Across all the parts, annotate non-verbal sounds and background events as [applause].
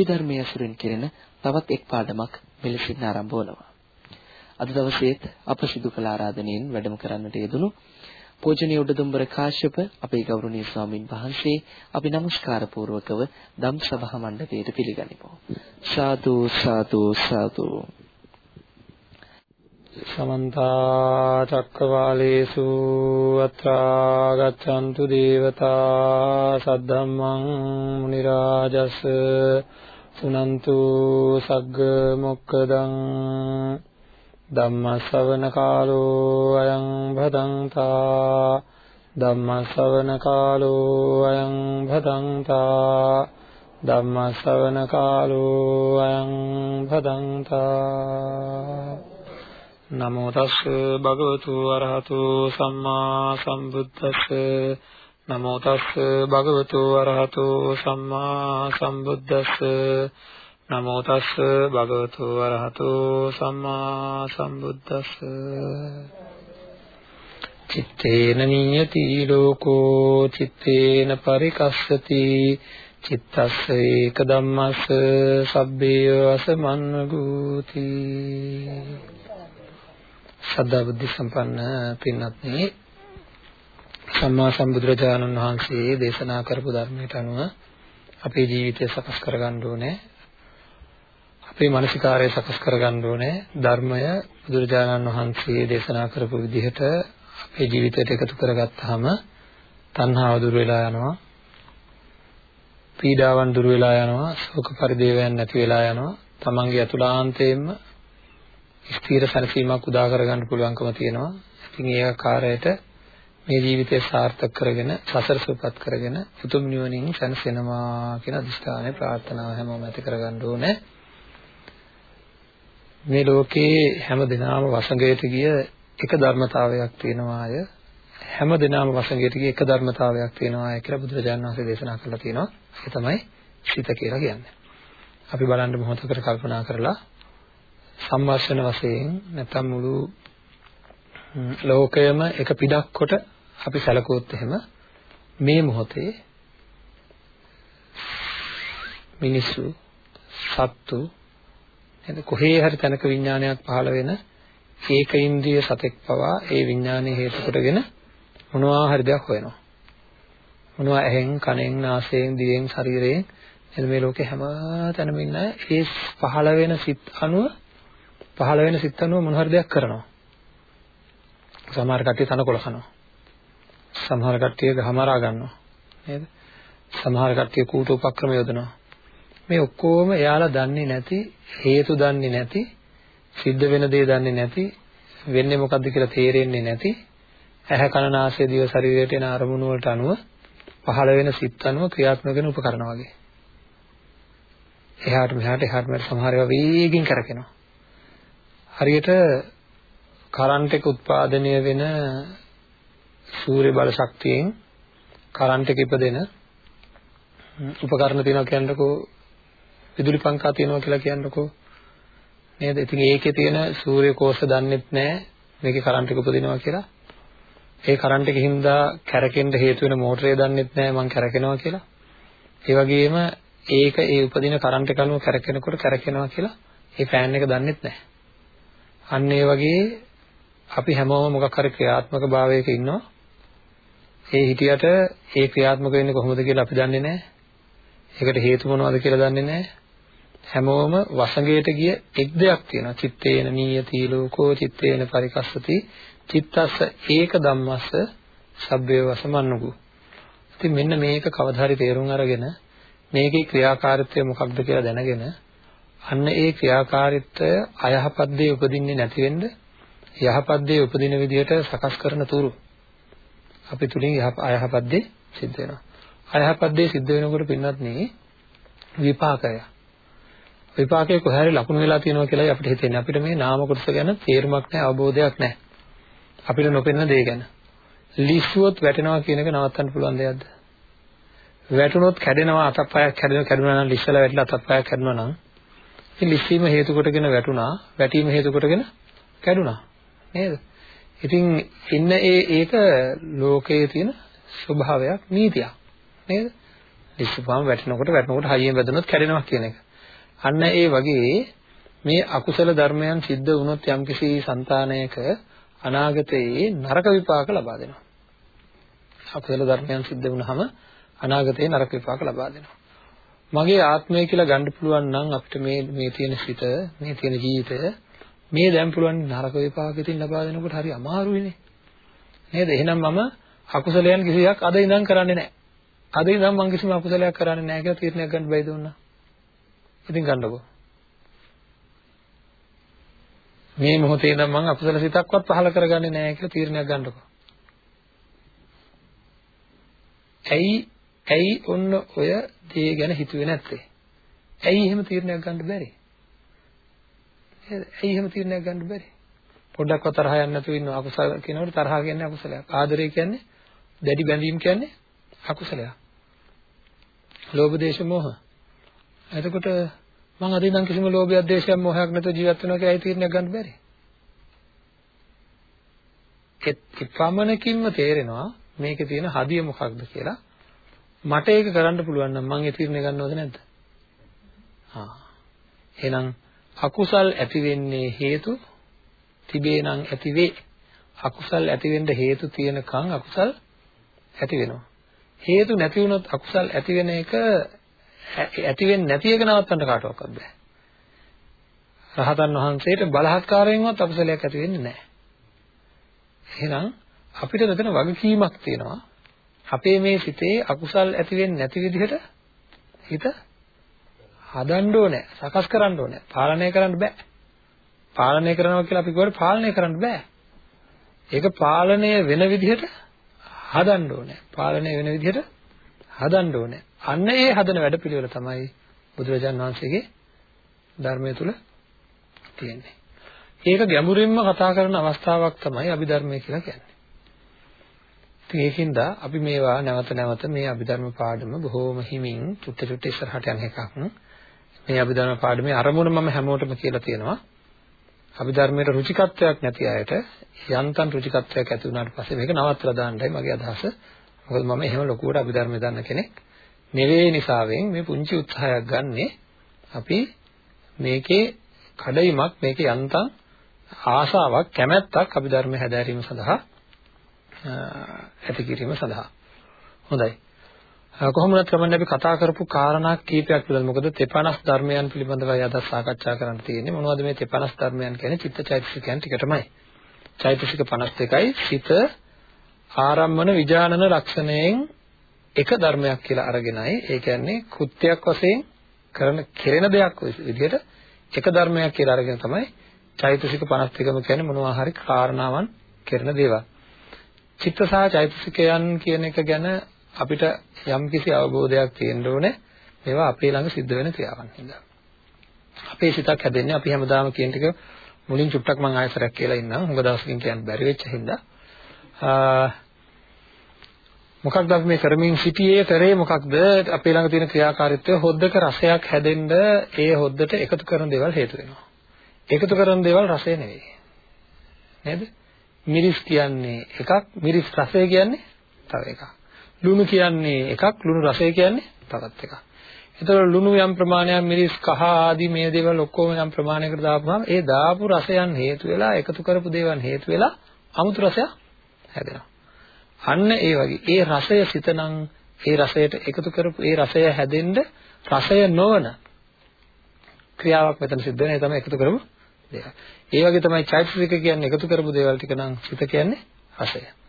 අභිධර්මයේ අසුරින් කෙරෙන තවත් එක් පාඩමක් මෙලෙසින් ආරම්භ වනවා. අද දවසේත් අප සිදු කළ ආරාධනෙන් වැඩම කරන්නට යෙදුණු පූජනීය උඩදුම්බර කාශ්‍යප අපේ ගෞරවනීය ස්වාමින් වහන්සේ අපි নমස්කාර පූර්වකව ධම් සභා මණ්ඩපයට පිළිගනිමු. සාදු සාදු සාදු සමන්ත චක්කවාලේසු අත්‍රා ගච්ඡන්තු දේවතා සද්ධම්මං මුනි රාජස් සුනන්තු සග්ග මොක්කදං ධම්ම ශ්‍රවණ කාලෝ අයං භදංතා ධම්ම ශ්‍රවණ කාලෝ අයං භදංතා ධම්ම ශ්‍රවණ කාලෝ අයං භදංතා නමෝ තස් භගවතු අරහතු සම්මා සම්බුද්දස්ස නමෝ තස් භගවතු අරහතු සම්මා සම්බුද්දස්ස. නමෝ තස් භගවතු අරහතු සම්මා සම්බුද්දස්ස. චිත්තේන නියති ලෝකෝ චිත්තේන පරිකස්සති. චිත්තස්ස ඒක ධම්මස්ස සබ්බේ අසමන්නගූති සද්ධා බුද්ධ සම්පන්න පින්වත්නි සම්මා සම්බුදුරජාණන් වහන්සේ දේශනා කරපු ධර්මයට අනුව අපේ ජීවිතය සකස් කරගන්න ඕනේ. අපේ මානසිකාරය සකස් කරගන්න ඕනේ. ධර්මය බුදුරජාණන් වහන්සේ දේශනා කරපු විදිහට අපේ ජීවිතයට එකතු කරගත්තාම තණ්හාව දුර වෙලා යනවා. පීඩාවන් දුර වෙලා යනවා. ශෝක පරිදේවයන් නැති වෙලා යනවා. තමන්ගේ අතුලාන්තයෙන්ම ස්ථීර සැනසීමක් උදා කරගන්න පුළුවන්කම තියෙනවා. ඉතින් ඒ ආකාරයට මේ ජීවිතය සාර්ථක කරගෙන සසර සුවපත් කරගෙන උතුම් නිවනින් සැනසෙනවා කියන අදිෂ්ඨානය ප්‍රාර්ථනාව හැමෝම ඇති කරගන්න ඕනේ. මේ ලෝකේ හැම දිනම වසඟයට ගිය එක ධර්මතාවයක් තියෙනවා අය හැම දිනම වසඟයට ගිය එක ධර්මතාවයක් තියෙනවා අය කියලා බුදුරජාණන් වහන්සේ දේශනා කරලා තියෙනවා. ඒ තමයි සිත කියලා කියන්නේ. අපි බලන්න මොහොතකට කල්පනා කරලා සම්වර්ෂණ වශයෙන් නැත්නම් මුළු ලෝකයම එක පිටක් කොට අපි සැලකුවොත් එහෙම මේ මොහොතේ මිනිස්සු සත්තු නේද කොහේ හරි තැනක විඥානයක් පහළ වෙන ඒක ඉන්ද්‍රිය සතෙක් පවා ඒ විඥානයේ හේතු කොටගෙන මොනවා හරි දෙයක් හොයනවා මොනවා ඇහෙන් කනෙන් නාසයෙන් දිවෙන් ශරීරයෙන් එද මේ ලෝකේ හැම තැනම ඉන්න ඒ පහළ වෙන සිත් අනුව පහළ වෙන සිත් අනුව මොන හරි දෙයක් කරනවා. සමහර කට්ටිය තනකොළ කනවා. සමහර කට්ටිය ගහමරා ගන්නවා. නේද? සමහර කට්ටිය කූට උපක්‍රම යොදනවා. මේ ඔක්කොම එයාලා දන්නේ නැති හේතු දන්නේ නැති සිද්ධ වෙන දේ දන්නේ නැති වෙන්නේ මොකද්ද කියලා තේරෙන්නේ නැති ඇහැ කන නාසය දිව ශරීරයට එන අරමුණු වලට අනුව පහළ වෙන සිත් අනුව ක්‍රියාත්මක වෙන උපකරණ වගේ. එහාට මෙහාට එහාට මෙහාට සමහර ඒවා වේගින් කරකිනවා. හරියට කරන්ට් එක උත්පාදනය වෙන සූර්ය බල ශක්තියෙන් කරන්ට් එක ඉපදෙන උපකරණ තියෙනවා කියන්නකෝ විදුලි පංකා තියෙනවා කියලා කියන්නකෝ නේද? ඉතින් ඒකේ තියෙන සූර්ය කෝෂ දන්නෙත් නැහැ මේකේ කරන්ට් එක උපදිනවා කියලා. ඒ කරන්ට් එකකින් දා කැරකෙන්න හේතු වෙන මෝටරය දන්නෙත් නැහැ මං කැරකෙනවා කියලා. ඒ වගේම ඒක ඒ උපදින කරන්ට් එක අනුව කැරකෙනකොට කැරකෙනවා කියලා ඒ ෆෑන් එක දන්නෙත් නැහැ. අන්න ඒ වගේ අපි හැමෝම මොකක් හරි ක්‍රියාත්මක භාවයක ඉන්නවා. ඒ හිටියට ඒ ක්‍රියාත්මක වෙන්නේ කොහොමද කියලා අපි දන්නේ නැහැ. ඒකට හේතු මොනවද කියලා දන්නේ නැහැ. හැමෝම වසඟයට ගිය එක් දෙයක් තියෙනවා. චිත්තේන නීයති ලෝකෝ චිත්තේන පරිකස්සති චිත්තස්ස ඒක ධම්මස්ස සබ්බේ වසමන්නුකු. ඉතින් මෙන්න මේක කවදා හරි තේරුම් අරගෙන මේකේ ක්‍රියාකාරීත්වය මොකක්ද කියලා දැනගෙන අන්න ඒ ක්‍රියාකාරීත්වය අයහපත් දේ උපදින්නේ නැති වෙන්න යහපත් දේ උපදින විදිහට සකස් කරන තුරු අපි තුලින් අයහපත් දේ සිද්ධ වෙනවා. අයහපත් දේ සිද්ධ වෙනකොට පින්නත් නේ විපාකය. විපාකයේ කොහේ හරි ලකුණු වෙලා තියෙනවා කියලා අපිට හිතෙන්නේ. අපිට මේ නාම කොටස ගැන තේරුමක් නැහැ, අවබෝධයක් නැහැ. අපිට නොපෙනෙන දේ ගැන. ලිස්සුවොත් වැටෙනවා කියන එක නවත්තන්න පුළුවන් දෙයක්ද? වැටුනොත් කැඩෙනවා අතප්පයක් කැඩෙනවා කැඩුනා නම් ලිස්සලා වැටලා අතප්පයක් කැඩුනා නම් ඉතින් ලිස්සීම හේතු කොටගෙන වැටුණා, වැටීම හේතු කොටගෙන කැඩුනා. නේද? ඉතින් ඉන්න ඒ ඒක ලෝකයේ තියෙන ස්වභාවයක්, නීතියක්. නේද? ඉස්සුපාම වැටෙනකොට වැටෙනකොට හයියෙන් වැදුනොත් කැඩෙනවා කියන එක. අන්න ඒ වගේ මේ අකුසල ධර්මයන් සිද්ධ වුණොත් යම්කිසි సంతානයක අනාගතයේ නරක විපාක ලබා දෙනවා. අකුසල ධර්මයන් සිද්ධ වුණාම අනාගතයේ නරක විපාක ලබා දෙනවා. මගේ ආත්මය කියලා ගන්න පුළුවන් නම් අපිට මේ මේ තියෙන සිත, මේ තියෙන ජීවිතය මේ දැන් පුළුවන් නරක විපාකෙකින් ලබා දෙනකොට හරි අමාරුයිනේ. නේද? එහෙනම් මම අකුසලයන් කිසියක් අද ඉඳන් කරන්නේ නැහැ. අද ඉඳන් මම කිසිම අකුසලයක් කරන්නේ නැහැ කියලා තීරණයක් ගන්න බැයිද උනා? ඉතින් ගන්නකෝ. මේ මොහොතේ ඉඳන් මම අකුසල සිතක්වත් පහල කරගන්නේ නැහැ කියලා තීරණයක් ගන්නකෝ. ඇයි ඇයි ඔන්න ඔය දේ ගැන හිතුවේ නැත්තේ? ඇයි එහෙම තීරණයක් ගන්න බැරි? ඇයි එහෙම තීරණයක් ගන්න බැරි? පොඩ්ඩක්වත් තරහ යන්නේ නැතුව ඉන්නවා අකුසල කියනකොට තරහ කියන්නේ අකුසලයක්. ආදරය කියන්නේ දැඩි බැඳීම් කියන්නේ අකුසලයක්. ලෝභ දේශ මොහ. එතකොට මම අද ඉඳන් කිසිම ලෝභයක් දේශයක් මොහයක් නැතුව ජීවත් වෙනවා කියලා ඒ තීරණයක් ගන්න බැරි. ඒ පමණකින්ම තේරෙනවා මේකේ තියෙන හදිය මොකක්ද කියලා. මට ඒක කරන්න පුළුවන් නම් මම ඒ තීරණය ගන්නවද නැද්ද? ආ. එහෙනම් අකුසල් ඇති වෙන්නේ හේතු තිබේ නම් ඇති වේ. අකුසල් ඇති වෙන්න හේතු තියෙනකන් අකුසල් ඇති වෙනවා. හේතු නැති වුණොත් අකුසල් ඇති වෙන එක ඇති වෙන්නේ නැති එක නවත්තන්න කාටවත් බෑ. රහතන් වහන්සේට බලහත්කාරයෙන්වත් අකුසලයක් ඇති වෙන්නේ නැහැ. එහෙනම් අපිට මෙතන වගකීමක් තියෙනවා. අපේ මේ සිතේ අකුසල් ඇති වෙන්නේ නැති විදිහට හිත හදන්න ඕනේ, සකස් කරන්න ඕනේ, පාලනය කරන්න බෑ. පාලනය කරනවා කියලා අපි කියවල පාලනය කරන්න බෑ. ඒක පාලනය වෙන විදිහට හදන්න ඕනේ. පාලනය වෙන විදිහට හදන්න ඕනේ. අන්න ඒ හදන වැඩපිළිවෙල තමයි බුදුරජාන් වහන්සේගේ ධර්මය තුල තියෙන්නේ. ඒක ගැඹුරින්ම කතා කරන අවස්ථාවක් තමයි අභිධර්මය කියලා කියන්නේ. ඉතින් ඒකින්ද අපි මේවා නැවත නැවත මේ අභිධර්ම පාඩම බොහෝම හිමින් චුට්ට චුට්ට ඉස්සරහට යන එකක්. මේ අභිධර්ම පාඩමේ අරමුණ මම හැමෝටම කියලා තියෙනවා. අභිධර්මයට රුචිකත්වයක් නැති අයට යන්තම් රුචිකත්වයක් ඇති වුණාට පස්සේ මේක නවත්තලා දාන්නයි මගේ අදහස. මොකද මම එහෙම ලොකුවට අභිධර්මය දන්න කෙනෙක් නෙවෙයි නිසාවෙන් මේ පුංචි උත්සාහයක් ගන්නෙ අපි මේකේ කඩයිමක් මේකේ යන්තම් ආසාවක් කැමැත්තක් අභිධර්මය හැදෑරීම සඳහා ඇති කිරීම සඳහා. හොඳයි. කොහොම වුණත් කමන්නේ අපි කතා කරපු කාරණා කීපයක් පිළිබඳව. මොකද තෙපනස් ධර්මයන් පිළිබඳවයි අද සාකච්ඡා කරන්න තියෙන්නේ. මොනවද මේ තෙපනස් ධර්මයන් කියන්නේ? චිත්තචෛතසිකයන් ටිකටමයි. චෛතසික 52යි සිත ආරම්මන විජානන ලක්ෂණයෙන් එක ධර්මයක් කියලා අරගෙනයි. ඒ කියන්නේ කෘත්‍යයක් වශයෙන් කරන කෙරෙන දෙයක් විදිහට එක ධර්මයක් කියලා අරගෙන තමයි චෛතසික 52ම කියන්නේ මොනවා හරි කාරණාවන් කරන දේවල්. චිත්ත සහ චෛතසිකයන් කියන එක ගැන අපිට යම්කිසි අවබෝධයක් තියෙන්න ඕනේ මේවා අපේ ළඟ සිද්ධ වෙන ක්‍රියාවන් හින්දා. අපේ සිතක් හැදෙන්නේ අපි හැමදාම කියන ටික මුලින් චුට්ටක් මම ආයතරයක් කියලා ඉන්නම්. හුඟ දවසකින් කියන්න බැරි වෙච්ච හින්දා. මොකක්ද අපි මේ කරමින් සිටියේ කරේ මොකක්ද අපේ ළඟ තියෙන ක්‍රියාකාරීත්වය හොද්දක රසයක් හැදෙන්න ඒ හොද්දට එකතු කරන දේවල් හේතු වෙනවා. එකතු කරන දේවල් රසය නෙවෙයි. නේද? මිරිස් කියන්නේ එකක් මිරිස් රසය කියන්නේ තව එකක්. ලුණු කියන්නේ එකක් ලුණු රසය කියන්නේ තවත් එකක්. එතකොට ලුණු යම් ප්‍රමාණයක් මිරිස් කහ ආදී මේ දේවල් ඔක්කොම යම් ප්‍රමාණයකට දාපුවම ඒ දාපු රසයන් හේතු වෙලා එකතු කරපු දේවල් හේතු වෙලා අමුතු රසයක් හැදෙනවා. අන්න ඒ වගේ ඒ රසය සිතනම් ඒ රසයට එකතු කරපු ඒ රසය හැදෙන්න රසය නොවන ක්‍රියාවක් මෙතන සිද්ධ වෙන ඒ තමයි එකතු කරපු දේවල්. ඒ වගේ තමයි චෛතසික කියන්නේ එකතු කරපු දේවල් ටික නම් සිත කියන්නේ රසය.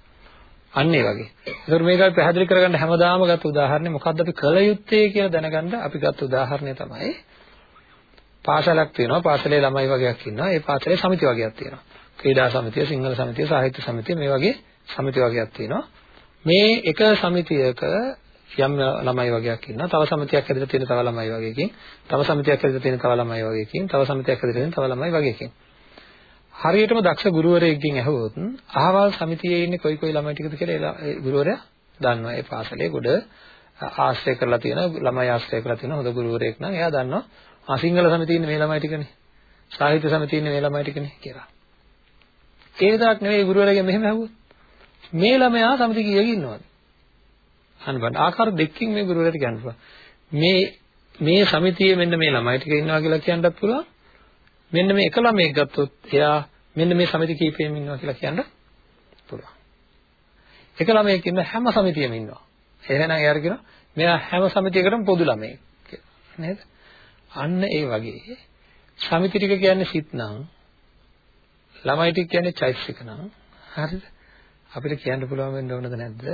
අන්න ඒ වගේ. ඒකට මේක අපි පැහැදිලි කරගන්න හැමදාම ගත්ත උදාහරණය මොකක්ද අපි කළ යුත්තේ කියලා දැනගන්න අපි ගත්ත උදාහරණය තමයි පාසලක් තියෙනවා පාසලේ ළමයි වගේක් ඉන්නවා ඒ පාසලේ සමිති වගේක් තියෙනවා. ක්‍රීඩා සමිතිය, සිංහල සමිතිය, සාහිත්‍ය සමිතිය මේ වගේ සමිති වගේක් තියෙනවා. මේ එක සමිතියක යම් ළමයි වගේක් ඉන්නවා. තව සමිතියක් ඇතුළත තියෙන තව ළමයි වගේකින්, තව සමිතියක් ඇතුළත තියෙන තව ළමයි වගේකින්, තව සමිතියක් ඇතුළත තියෙන තව ළමයි වගේකින්. හරියටම දක්ෂ ගුරුවරයෙක්ගෙන් ඇහුවොත් අහවල් සමිතියේ ඉන්නේ කොයි කොයි ළමයි ටිකද කියලා ඒ ගුරුවරයා දන්නවා. ඒ පාසලේ ගොඩ ආශ්‍රය කරලා තියෙන ළමයි ආශ්‍රය කරලා තියෙන හොඳ ගුරුවරයෙක් නම් එයා දන්නවා. ආ සිංහල සමිතියේ ඉන්නේ මේ ළමයි ටිකනේ. සාහිත්‍ය සමිතියේ ඉන්නේ මේ ළමයි ටිකනේ කියලා. ඒ විතරක් නෙවෙයි ගුරුවරයාගෙන් මෙහෙම ඇහුවොත් මේ ළමයා සමිතිය කීයක ඉන්නවද? අන්න බලන්න ආකාර දෙකකින් මේ ගුරුවරයාට කියන්න පුළුවන්. මේ මේ සමිතියේ මෙන්න මේ ළමයි ටික ඉන්නවා කියලා කියන්නත් පුළුවන්. මෙන්න මේ එක ළමයෙක් ගත්තොත් එයා මෙන්න මේ සමිති කීපෙම ඉන්නවා කියලා කියන්න පුළුවන්. එක ළමයෙක් ඉන්න හැම සමිතියෙම ඉන්නවා. එහෙනම් එයාට කියනවා මෙයා හැම සමිතියකටම පොදු ළමයෙක් කියලා. නේද? අන්න ඒ වගේ සමිති ටික කියන්නේ සිත් නම් ළමයි ටික කියන්නේ චෛතසික නම් හරිද? අපිට කියන්න පුළුවන් වෙන්න ඕනද නැද්ද?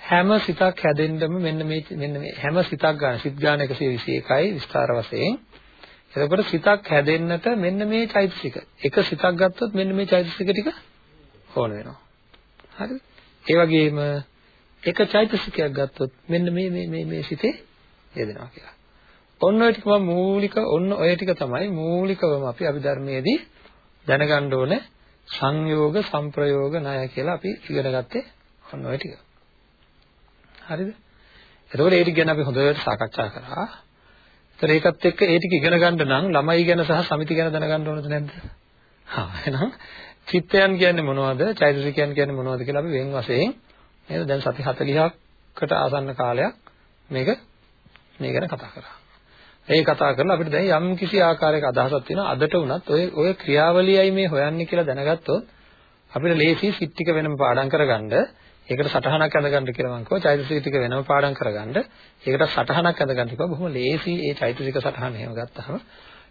හැම සිතක් හැදෙන්නම මෙන්න මේ මෙන්න මේ හැම සිතක් ගන්න සිත් ගන්න 121යි විස්තර වශයෙන් එතකොට සිතක් හැදෙන්නට මෙන්න මේ චෛතසික එක සිතක් ගත්තොත් මෙන්න මේ චෛතසික ටික ඕන වෙනවා හරිද ඒ වගේම එක චෛතසිකයක් ගත්තොත් මෙන්න මේ මේ මේ මේ සිතේ යෙදෙනවා කියලා ඔන්න ඔය ටිකම මූලික ඔන්න ඔය ටික තමයි මූලිකවම අපි අභිධර්මයේදී දැනගන්න ඕනේ සංයෝග සංප්‍රයෝග ණය කියලා අපි ඉගෙන ගත්තේ ඔන්න ඔය ටික. හරිද? එතකොට ඒ ටික ගැන අපි හොඳට සාකච්ඡා කරා. ඒතර ඒකත් එක්ක ඒ ටික ඉගෙන ගන්න නම් ළමයි ගැන සහ සමිති ගැන දැනගන්න ඕනද නැද්ද? හා එහෙනම් චිත්තයන් කියන්නේ මොනවද? චෛතසිකයන් කියන්නේ මොනවද කියලා අපි වෙන වශයෙන් නේද? දැන් සති 40කට ආසන්න කාලයක් මේක මේ ගැන කතා කරා. ඒ කතා කරලා අපිට දැන් යම් කිසි ආකාරයක අදහසක් තියෙනවා අදට උනත් ඔය ඔය ක්‍රියාවලියයි මේ හොයන්නේ කියලා දැනගත්තොත් අපිට ලේසි සිත් ටික වෙනම පාඩම් කරගන්න ඒකට සටහනක් අඳගන්න කියලා මම කිව්වා. චෛතසික ටික වෙනම පාඩම් කරගන්න. ඒකට සටහනක් අඳගන්න කිව්වා. බොහොම ලේසි ඒ චෛතසික සටහන එහෙම ගත්තාම.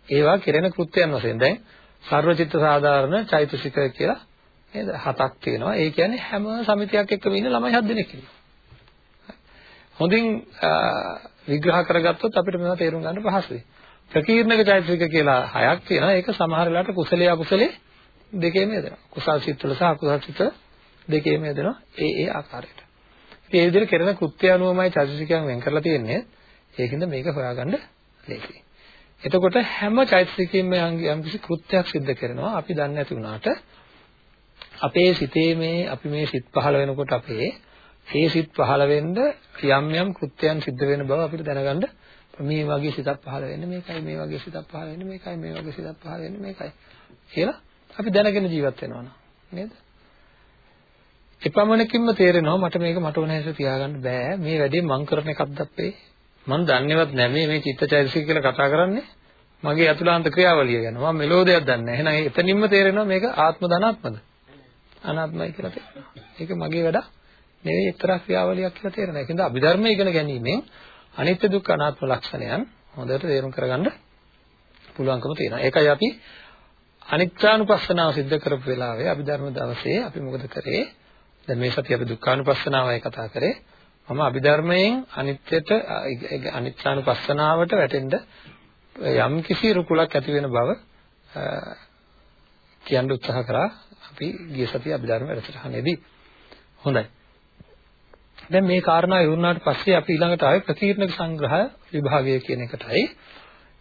ඒවා කෙරෙන කෘත්‍යයන් වශයෙන් දැන් සර්වචිත්ත සාධාරණ චෛතසික කියලා නේද? හතක් තියෙනවා. ඒ කියන්නේ හැම සමිතියක් එක්කම ඉන්න ළමයි හත් දෙනෙක් ඉන්නවා. හොඳින් විග්‍රහ කරගත්තොත් අපිට මේවා තේරුම් ගන්න පහසුයි. ප්‍රකීර්ණක චෛතසික කියලා හයක් තියෙනවා. ඒක සමහර වෙලාවට කුසලයේ අකුසලයේ දෙකේම යෙදෙනවා. කුසල් සිත්වල සහ අකුසල් සිත් දෙකේම යෙදෙනවා. ඒ ඒ ආකාරයට. ඉතින් ඒ විදිහට කරන කෘත්‍ය අනුවමයි චෛතසිකයන් වෙන් කරලා තියෙන්නේ. ඒකින්ද මේක හොයාගන්න ලේසියි. එතකොට හැම චෛතසිකයෙන්ම යම් කිසි කෘත්‍යයක් සිද්ධ කරනවා. අපි දන්නේ නැති වුණාට අපේ සිතේ මේ අපි මේ සිත් පහළ වෙනකොට අපේ ඒ සිත් පහළ වෙන්න යම් යම් කෘත්‍යයන් සිද්ධ වෙන බව අපිට දැනගන්න මේ වගේ සිතක් පහළ වෙන්නේ මේකයි මේ වගේ සිතක් පහළ වෙන්නේ මේකයි මේ වගේ සිතක් පහළ වෙන්නේ මේකයි කියලා අපි දැනගෙන ජීවත් වෙනවා නේද? එපමණකින්ම තේරෙනවා මට මේක මට ඕන හැටියට තියාගන්න බෑ. මේ වැඩේ මං කරන එකක්ද අපේ මං දන්නේවත් නැහැ මේ චිත්තචෛතසික කියලා කතා කරන්නේ මගේ අතුලාන්ත ක්‍රියාවලිය ගැන. මම මෙලෝ දෙයක් දන්නේ නැහැ එහෙනම් එතනින්ම තේරෙනවා මේක ආත්ම ධනාත්මද? අනාත්මයි කියලා තේරෙනවා. ඒක මගේ වැඩක් නෙවෙයි එක්තරා ක්‍රියාවලියක් කියලා තේරෙනවා. ඒකෙන්ද අභිධර්මය ඉගෙන ගැනීමෙන් අනිත්‍ය දුක්ඛ අනාත්ම ලක්ෂණයන් හොඳට තේරුම් කරගන්න පුළුවන්කම තියෙනවා. ඒකයි අපි අනිත්‍යානුපස්සනාව සිද්ධ කරපු වෙලාවේ අභිධර්ම දවසේ අපි මොකද කරේ? දැන් මේ සතිය අපි දුක්ඛානුපස්සනාවයි කතා කරේ. මම අභිධර්මයෙන් අනිත්‍යට අනිත්‍යානුපස්සනාවට වැටෙන්න යම් කිසි රුකුලක් ඇති වෙන බව කියන්න උත්සාහ කරා අපි ගිය සතිය අභිධර්ම වැඩසටහනේදී. හොඳයි. දැන් මේ කාරණා ඉවරුනාට පස්සේ අපි ඊළඟට ආවේ ප්‍රකීර්ණක සංග්‍රහ විභාගය කියන එකටයි.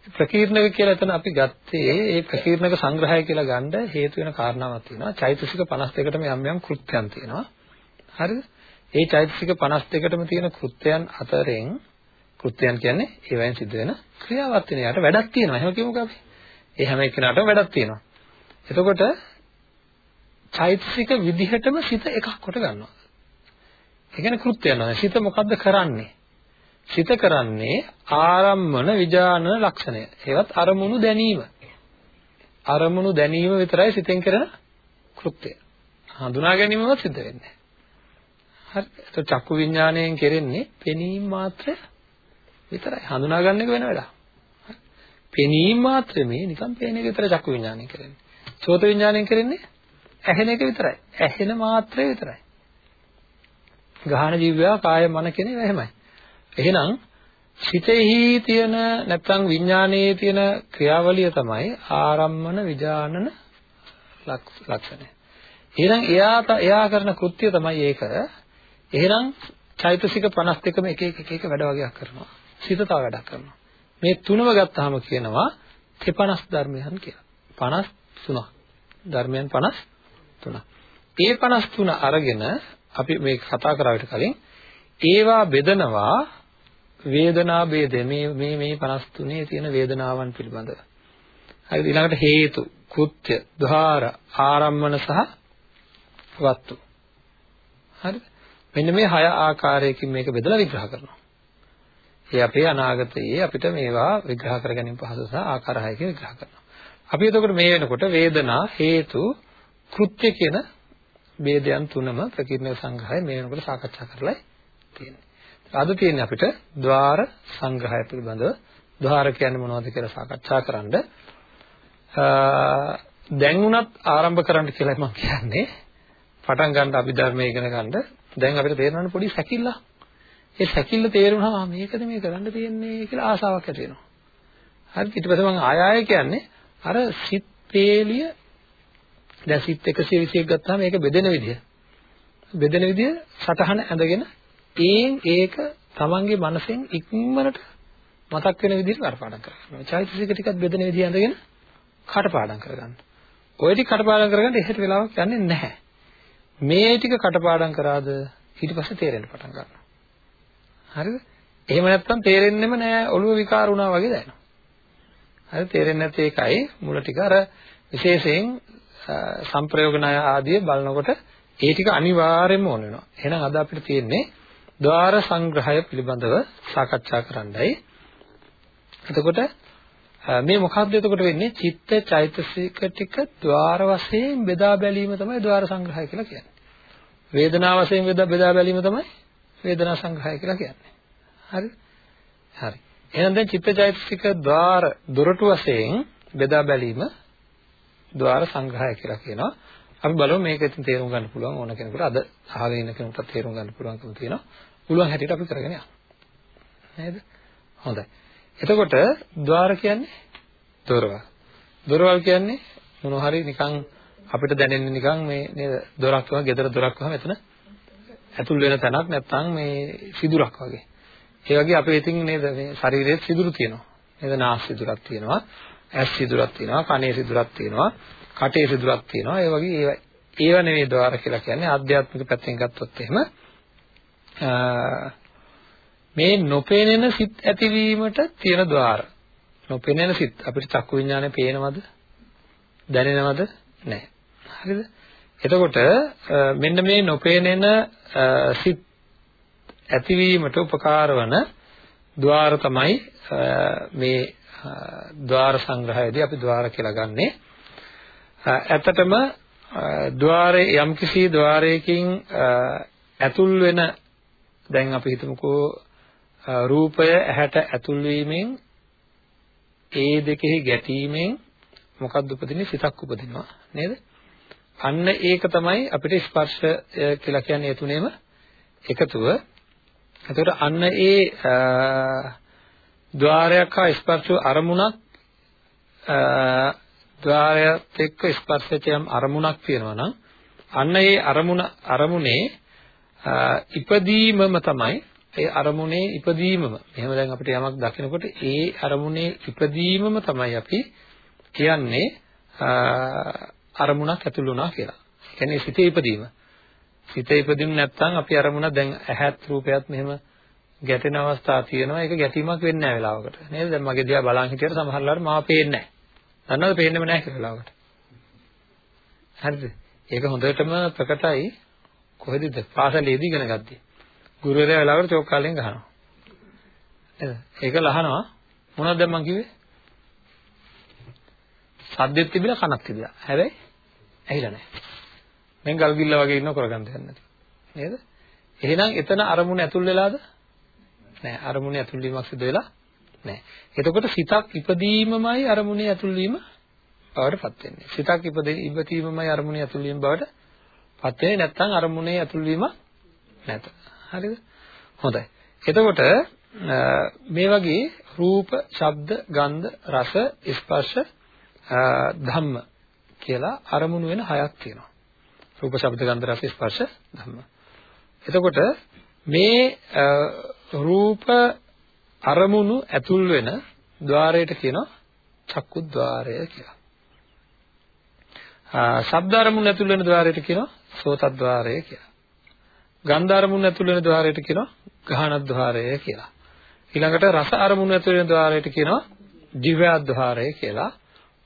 ප්‍රකීර්ණක කියලා එතන අපි ගත්තේ ඒ ප්‍රකීර්ණක සංග්‍රහය කියලා ගන්න හේතු වෙන කාරණාවක් තියෙනවා. චෛතසික 52ටම යම් යම් කෘත්‍යයන් තියෙනවා. හරිද? ඒ චෛතසික 52ටම තියෙන කෘත්‍යයන් අතරින් කෘත්‍යයන් කියන්නේ ඒවෙන් සිද්ධ වෙන ක්‍රියාවක් වෙන. යාට වැඩක් තියෙනවා. එහෙම කියමුකෝ අපි. ඒ හැම එක්කෙනාටම වැඩක් තියෙනවා. එතකොට චෛතසික විදිහටම සිත එකක් කොට ගන්නවා. ඒ කියන්නේ කෘත්‍යයන් නේද? සිත මොකද්ද කරන්නේ? සිත කරන්නේ ආරම්මන විජානන ලක්ෂණය. ඒවත් අරමුණු දැනීම. අරමුණු දැනීම විතරයි සිතෙන් කරන කෘත්‍යය. හඳුනා ගැනීමවත් සිද්ධ වෙන්නේ හරි. ඒක චක්කු විඥාණයෙන් කෙරෙන්නේ පෙනීම මාත්‍රය විතරයි. හඳුනා ගන්න එක වෙන වැඩක්. පෙනීම මාත්‍රේ මේ නිකන් පේන එක විතර චක්කු විඥාණයෙන් කරන්නේ. සෝත විඥාණයෙන් කරන්නේ ඇහෙන එක විතරයි. ඇහෙන මාත්‍රේ විතරයි. ගාහන ජීවයා කාය මන කියන ඒවා එහෙමයි. එහෙනම් සිතෙහි තියෙන නැත්නම් විඥානයේ තියෙන ක්‍රියාවලිය තමයි ආරම්මන විජානන ලක්ෂණය. එහෙනම් එයා එයා කරන කෘත්‍ය තමයි ඒක. එහෙනම් චෛතසික 52ම එක එක එක එක වැඩ වගේක් කරනවා. සිත තව වැඩක් කරනවා. මේ තුනම ගත්තාම කියනවා තෙපනස් ධර්මයන් කියලා. 53ක්. ධර්මයන් 53ක්. ඒ 53 අරගෙන අපි මේ කතා කරාට කලින් ඒවා බෙදනවා වේදනා ભેද මේ මේ මේ 53 තියෙන වේදනාවන් පිළිබඳව. හරිද ඊළඟට හේතු, කෘත්‍ය, ධාර, ආරම්මන සහ වත්තු. හරිද? මෙන්න මේ හය ආකාරයකින් මේක බෙදලා විග්‍රහ කරනවා. ඒ අපේ අනාගතයේ අපිට මේවා විග්‍රහ කර ගැනීම පහසු සහ ආකාර හයකින් විග්‍රහ කරනවා. අපි එතකොට මේ වෙනකොට වේදනා හේතු කෘත්‍ය කියන ભેදයන් තුනම ප්‍රකීර්ණ සංග්‍රහය මේ වෙනකොට සාකච්ඡා කරලා තියෙනවා. අද තියෙන්නේ අපිට ద్వාර සංග්‍රහය පිළිබඳව ద్వාර කියන්නේ මොනවද කියලා සාකච්ඡා කරන්න. දැන් උනත් ආරම්භ කරන්න කියලා මම කියන්නේ. පටන් ගන්න අභිධර්මය ඉගෙන ගන්න දැන් අපිට තේරෙනවනේ පොඩි සැකිල්ල. ඒ සැකිල්ල තේරුණා මේකද මේ කරන්න තියෙන්නේ කියලා ආසාවක් ඇති වෙනවා. හරි ඊට පස්සේ මම ආය ආය කියන්නේ අර සිත් පේලිය දැන් සිත් 121 ගත්තාම මේක බෙදෙන විදිය. බෙදෙන විදිය සටහන ඇඳගෙන ඒන් ඒක තමන්ගේ මනසෙන් ඉක්මනට මතක් වෙන විදිහට කටපාඩම් කරගන්න. චෛතසික ටිකක් බෙදෙන විදිහ ඇඳගෙන කටපාඩම් කරගන්න. ඔය ටික කටපාඩම් කරගන්න එහෙට වෙලාවක් යන්නේ නැහැ. මේ ටික කටපාඩම් කරාද ඊට පස්සේ තේරෙන්න පටන් ගන්නවා. හරිද? එහෙම නැත්නම් තේරෙන්නෙම නෑ ඔළුව විකාර වුණා වගේ දැනෙනවා. හරි තේරෙන්නේ නැති එකයි මුල ටික අර විශේෂයෙන් සම්ප්‍රයෝග ණය ආදී බලනකොට ඒ ටික අනිවාර්යයෙන්ම ඕන වෙනවා. එහෙනම් අද අපිට තියෙන්නේ ద్వාර සංග්‍රහය පිළිබඳව සාකච්ඡා කරන්නයි. එතකොට මේ මොකක්ද එතකොට වෙන්නේ? චිත්ත චෛතසික ටික ద్వාර වශයෙන් බෙදා බැලීම තමයි ద్వාර සංග්‍රහය කියලා කියන්නේ. වේදනා වශයෙන් බෙදා බැලීම තමයි වේදනා සංග්‍රහය කියලා කියන්නේ. හරි? හරි. එහෙනම් දැන් චිත්ත චෛතසික ద్వාර දොරටු වශයෙන් බෙදා බැලීම ద్వාර සංග්‍රහය කියලා කියනවා. අපි බලමු මේක ඉතින් තේරුම් ගන්න පුළුවන් ඕන කෙනෙකුට අද අහගෙන ඉන්න කෙනෙකුට තේරුම් ගන්න පුළුවන්කම තියෙනවා. පුළුවන් හැටියට අපි කරගෙන යමු. නේද? හොඳයි. එතකොට ద్వාර කියන්නේ දොරවල්. දොරවල් කියන්නේ මොනවා හරි නිකන් අපිට දැනෙන්නේ නිකන් මේ නේද දොරක් වගේ ගෙදර දොරක් වගේ මෙතන ඇතුල් වෙන තැනක් නැත්නම් මේ සිදුරක් වගේ. ඒ වගේ අපේ ඉතින් නේද මේ ශරීරයේ සිදුරු තියෙනවා. නේද නාස් සිදුරක් තියෙනවා, ඇස් සිදුරක් තියෙනවා, කනේ සිදුරක් තියෙනවා, කටේ සිදුරක් තියෙනවා. ඒ වගේ ඒවා ඒවා නෙවෙයි ద్వාර කියලා කියන්නේ ආධ්‍යාත්මික පැත්තෙන් ගත්තොත් එහෙම මේ නොපෙනෙන සිත් ඇතිවීමට තියෙන ద్వාර. නොපෙනෙන සිත් අපිට චක්කු විඥානේ පේනවද? දැනෙනවද? නැහැ. හරිද? එතකොට මෙන්න මේ නොපෙනෙන සිත් ඇතිවීමට උපකාර වන ద్వාර තමයි මේ ద్వාර සංග්‍රහයේදී අපි ద్వාර කියලා ගන්නේ. ඇත්තටම ద్వාරේ යම්කිසි ద్వාරයකින් ඇතුල් වෙන දැන් අපි හිතමුකෝ රූපය ඇහැට ඇතුල් වීමෙන් ඒ දෙකෙහි ගැටීමෙන් මොකක්ද උපදින්නේ සිතක් උපදිනවා නේද? අන්න ඒක තමයි අපිට ස්පර්ශ කියලා කියන්නේ ඒ තුනේම එකතුව. එතකොට අන්න ඒ ద్వාරයක් හා ස්පර්ශව අරමුණක් ద్వාරයත් එක්ක ස්පර්ශයෙන් අරමුණක් තියෙනවා නම් අන්න ඒ අරමුණ අරමුණේ ඉපදීමම තමයි ඒ අරමුණේ ඉපදීමම එහෙම දැන් අපිට යමක් දකිනකොට ඒ අරමුණේ ඉපදීමම තමයි අපි කියන්නේ අරමුණක් ඇතුළු වුණා කියලා. කියන්නේ සිතේ ඉපදීම. සිතේ ඉපදින්න නැත්නම් අපි අරමුණ දැන් ඇහත් රූපයත් මෙහෙම ගැටෙන අවස්ථා තියෙනවා. ඒක ගැටීමක් වෙන්නේ නැහැ වෙලාවකට. නේද? දැන් මගේ දිහා බලන් හිටියට සමහර වෙලාවට මාව පේන්නේ නැහැ. දන්නවද පේන්නෙම නැහැ කියලා වෙලාවකට. හරිද? ඒක හොඳටම ප්‍රකටයි කොහෙදද? පාසලේදී ඉගෙන ගත්තී. ගුරුවරයා වෙලාවකට චෝක් කාලෙන් ගහනවා. නේද? ඒක ලහනවා. මොනවද දැන් මං කිව්වේ? සද්දෙත් තිබිලා කනක් තිබිලා. හැබැයි ඇහිලා නැහැ. දැන් ගල් ගිල්ල වගේ ඉන්නව කරගන්න දෙයක් නැති. නේද? එහෙනම් එතන අරමුණ ඇතුල් වෙලාද? නැහැ. අරමුණේ ඇතුල් වීමක් සිදු වෙලා නැහැ. එතකොට සිතක් ඉපදීමමයි අරමුණේ ඇතුල් වීම බවට පත් වෙන්නේ. සිතක් ඉපදීමමයි අරමුණේ ඇතුල් වීම බවට පත් වෙන්නේ නැත්නම් අරමුණේ ඇතුල් වීම නැත. හරිද? හොඳයි. එතකොට මේ වගේ රූප, ශබ්ද, ගන්ධ, රස, ස්පර්ශ, ධම්ම කියලා අරමුණු වෙන හයක් තියෙනවා. රූප, ශබ්ද, ගන්ධ, රස, ස්පර්ශ, ධම්ම. එතකොට මේ රූප අරමුණු ඇතුල් වෙන ద్వාරයට කියනවා චක්කු ద్వාරය කියලා. ශබ්ද අරමුණු ඇතුල් වෙන ద్వාරයට කියනවා සෝත ద్వාරය කියලා. ගන්ධ අරමුණු ඇතුළු වෙන ద్వාරයට කියනවා ගහනද්්වාරය කියලා. ඊළඟට රස අරමුණු ඇතුළු වෙන ద్వාරයට කියනවා දිව්‍යාද්්වාරය කියලා.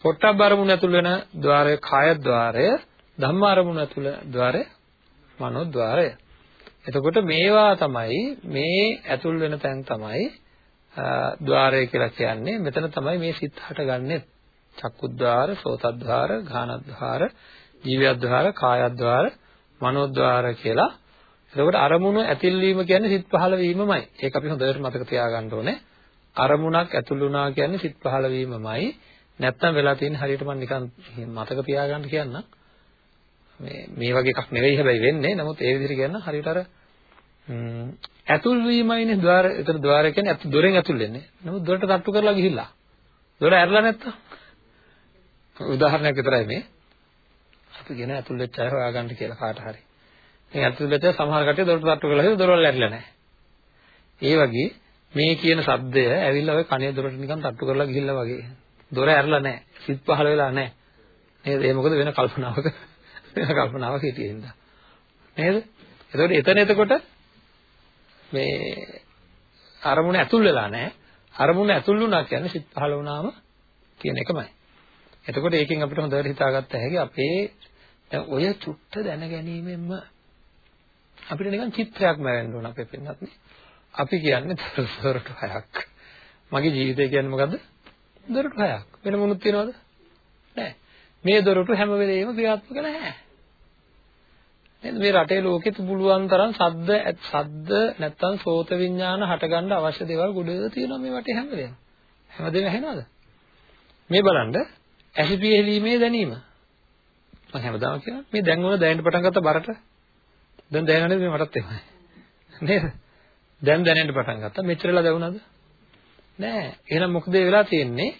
පොට්ටබ්බ අරමුණු ඇතුළු වෙන ద్వාරය කායද්්වාරය, ධම්ම අරමුණු ඇතුළු ద్వාරය මනෝද්්වාරය. එතකොට මේවා තමයි මේ ඇතුළු වෙන තැන් තමයි ద్వාරය කියලා කියන්නේ. මෙතන තමයි මේ සිත් හටගන්නේ. චක්කුද්්වාර, සෝතද්්වාර, ඝානද්්වාර, ජීවද්්වාර, කායද්්වාර, මනෝද්්වාර කියලා එතකොට අරමුණ ඇතිල් වීම කියන්නේ සිත් පහළ වීමමයි. ඒක අපි හොඳට මතක තියාගන්න ඕනේ. අරමුණක් ඇතුළු වුණා කියන්නේ සිත් පහළ වීමමයි. නැත්තම් වෙලා තියෙන හරියට මම නිකන් මතක තියාගන්න කියන්න. මේ මේ වගේ එකක් නෙවෙයි හැබැයි වෙන්නේ. නමුත් ඒ විදිහට කියන්න හරියට අර ඇතුල් වීමයිනේ ద్వාර එතන ద్వාරය කියන්නේ අතු දොරෙන් ඇතුල් වෙන්නේ. නමුත් දොරට තට්ටු කරලා ගිහිල්ලා. දොර ඇරලා නැත්තම් උදාහරණයක් විතරයි මේ. අපි කියන ඇතුල් වෙච්ච අය හොයාගන්න කියලා කාට හරි. මේ ඇතුල් වෙච්ච සමහර කට්ටිය දොරට තට්ටු කරලා හිටිය දොරවල් ඇරිලා නැහැ. ඒ වගේ මේ කියන සද්දය ඇවිල්ලා ඔය කනේ දොරට නිකන් තට්ටු කරලා ගිහිල්ලා වගේ. දොර ඇරලා නැහැ. සිත් පහළ වෙලා නැහැ. නේද? ඒ මොකද වෙන කල්පනාවක වෙන කල්පනාවක් හිටියෙන්ද. නේද? එතකොට එතන එතකොට මේ අරමුණ ඇතුල් වෙලා නැහැ. අරමුණ ඇතුල් වුණා කියන්නේ සිත් පහළ වුණාම කියන එකමයි. එතකොට ඒකෙන් අපිට හොඳට හිතාගත්ත හැකි අපේ දැන් ඔය චුට්ට දැනගැනීමෙන්ම අපිට නිකන් චිත්‍රයක් මැරෙන්න ඕන අපේ පින්නත් නේ. අපි කියන්නේ දොරටු හයක්. මගේ ජීවිතය කියන්නේ මොකද්ද? දොරටු හයක්. වෙන මොනුත් තියනවද? නැහැ. මේ දොරටු හැම වෙලෙම ක්‍රියාත්මක නැහැ. නේද මේ රටේ ලෝකෙත් පුළුවන් තරම් සද්ද සද්ද නැත්තම් සෝත විඥාන හටගන්න අවශ්‍ය දේවල් ගොඩ තියෙනවා මේ වටේ හැම වෙලේම හැමදේම ඇහෙනවද මේ බලන්න ඇසිපියෙලීමේ දැනීම මම හැමදාම කියනවා මේ දැන් වල දැනෙන්න පටන් ගත්ත බරට දැන් දැනන්නේ මේ මටත් එමය නේද දැන් දැනෙන්න පටන් ගත්තා මෙච්චරලා දැවුණාද නෑ එහෙනම් මොකද වෙලා තියෙන්නේ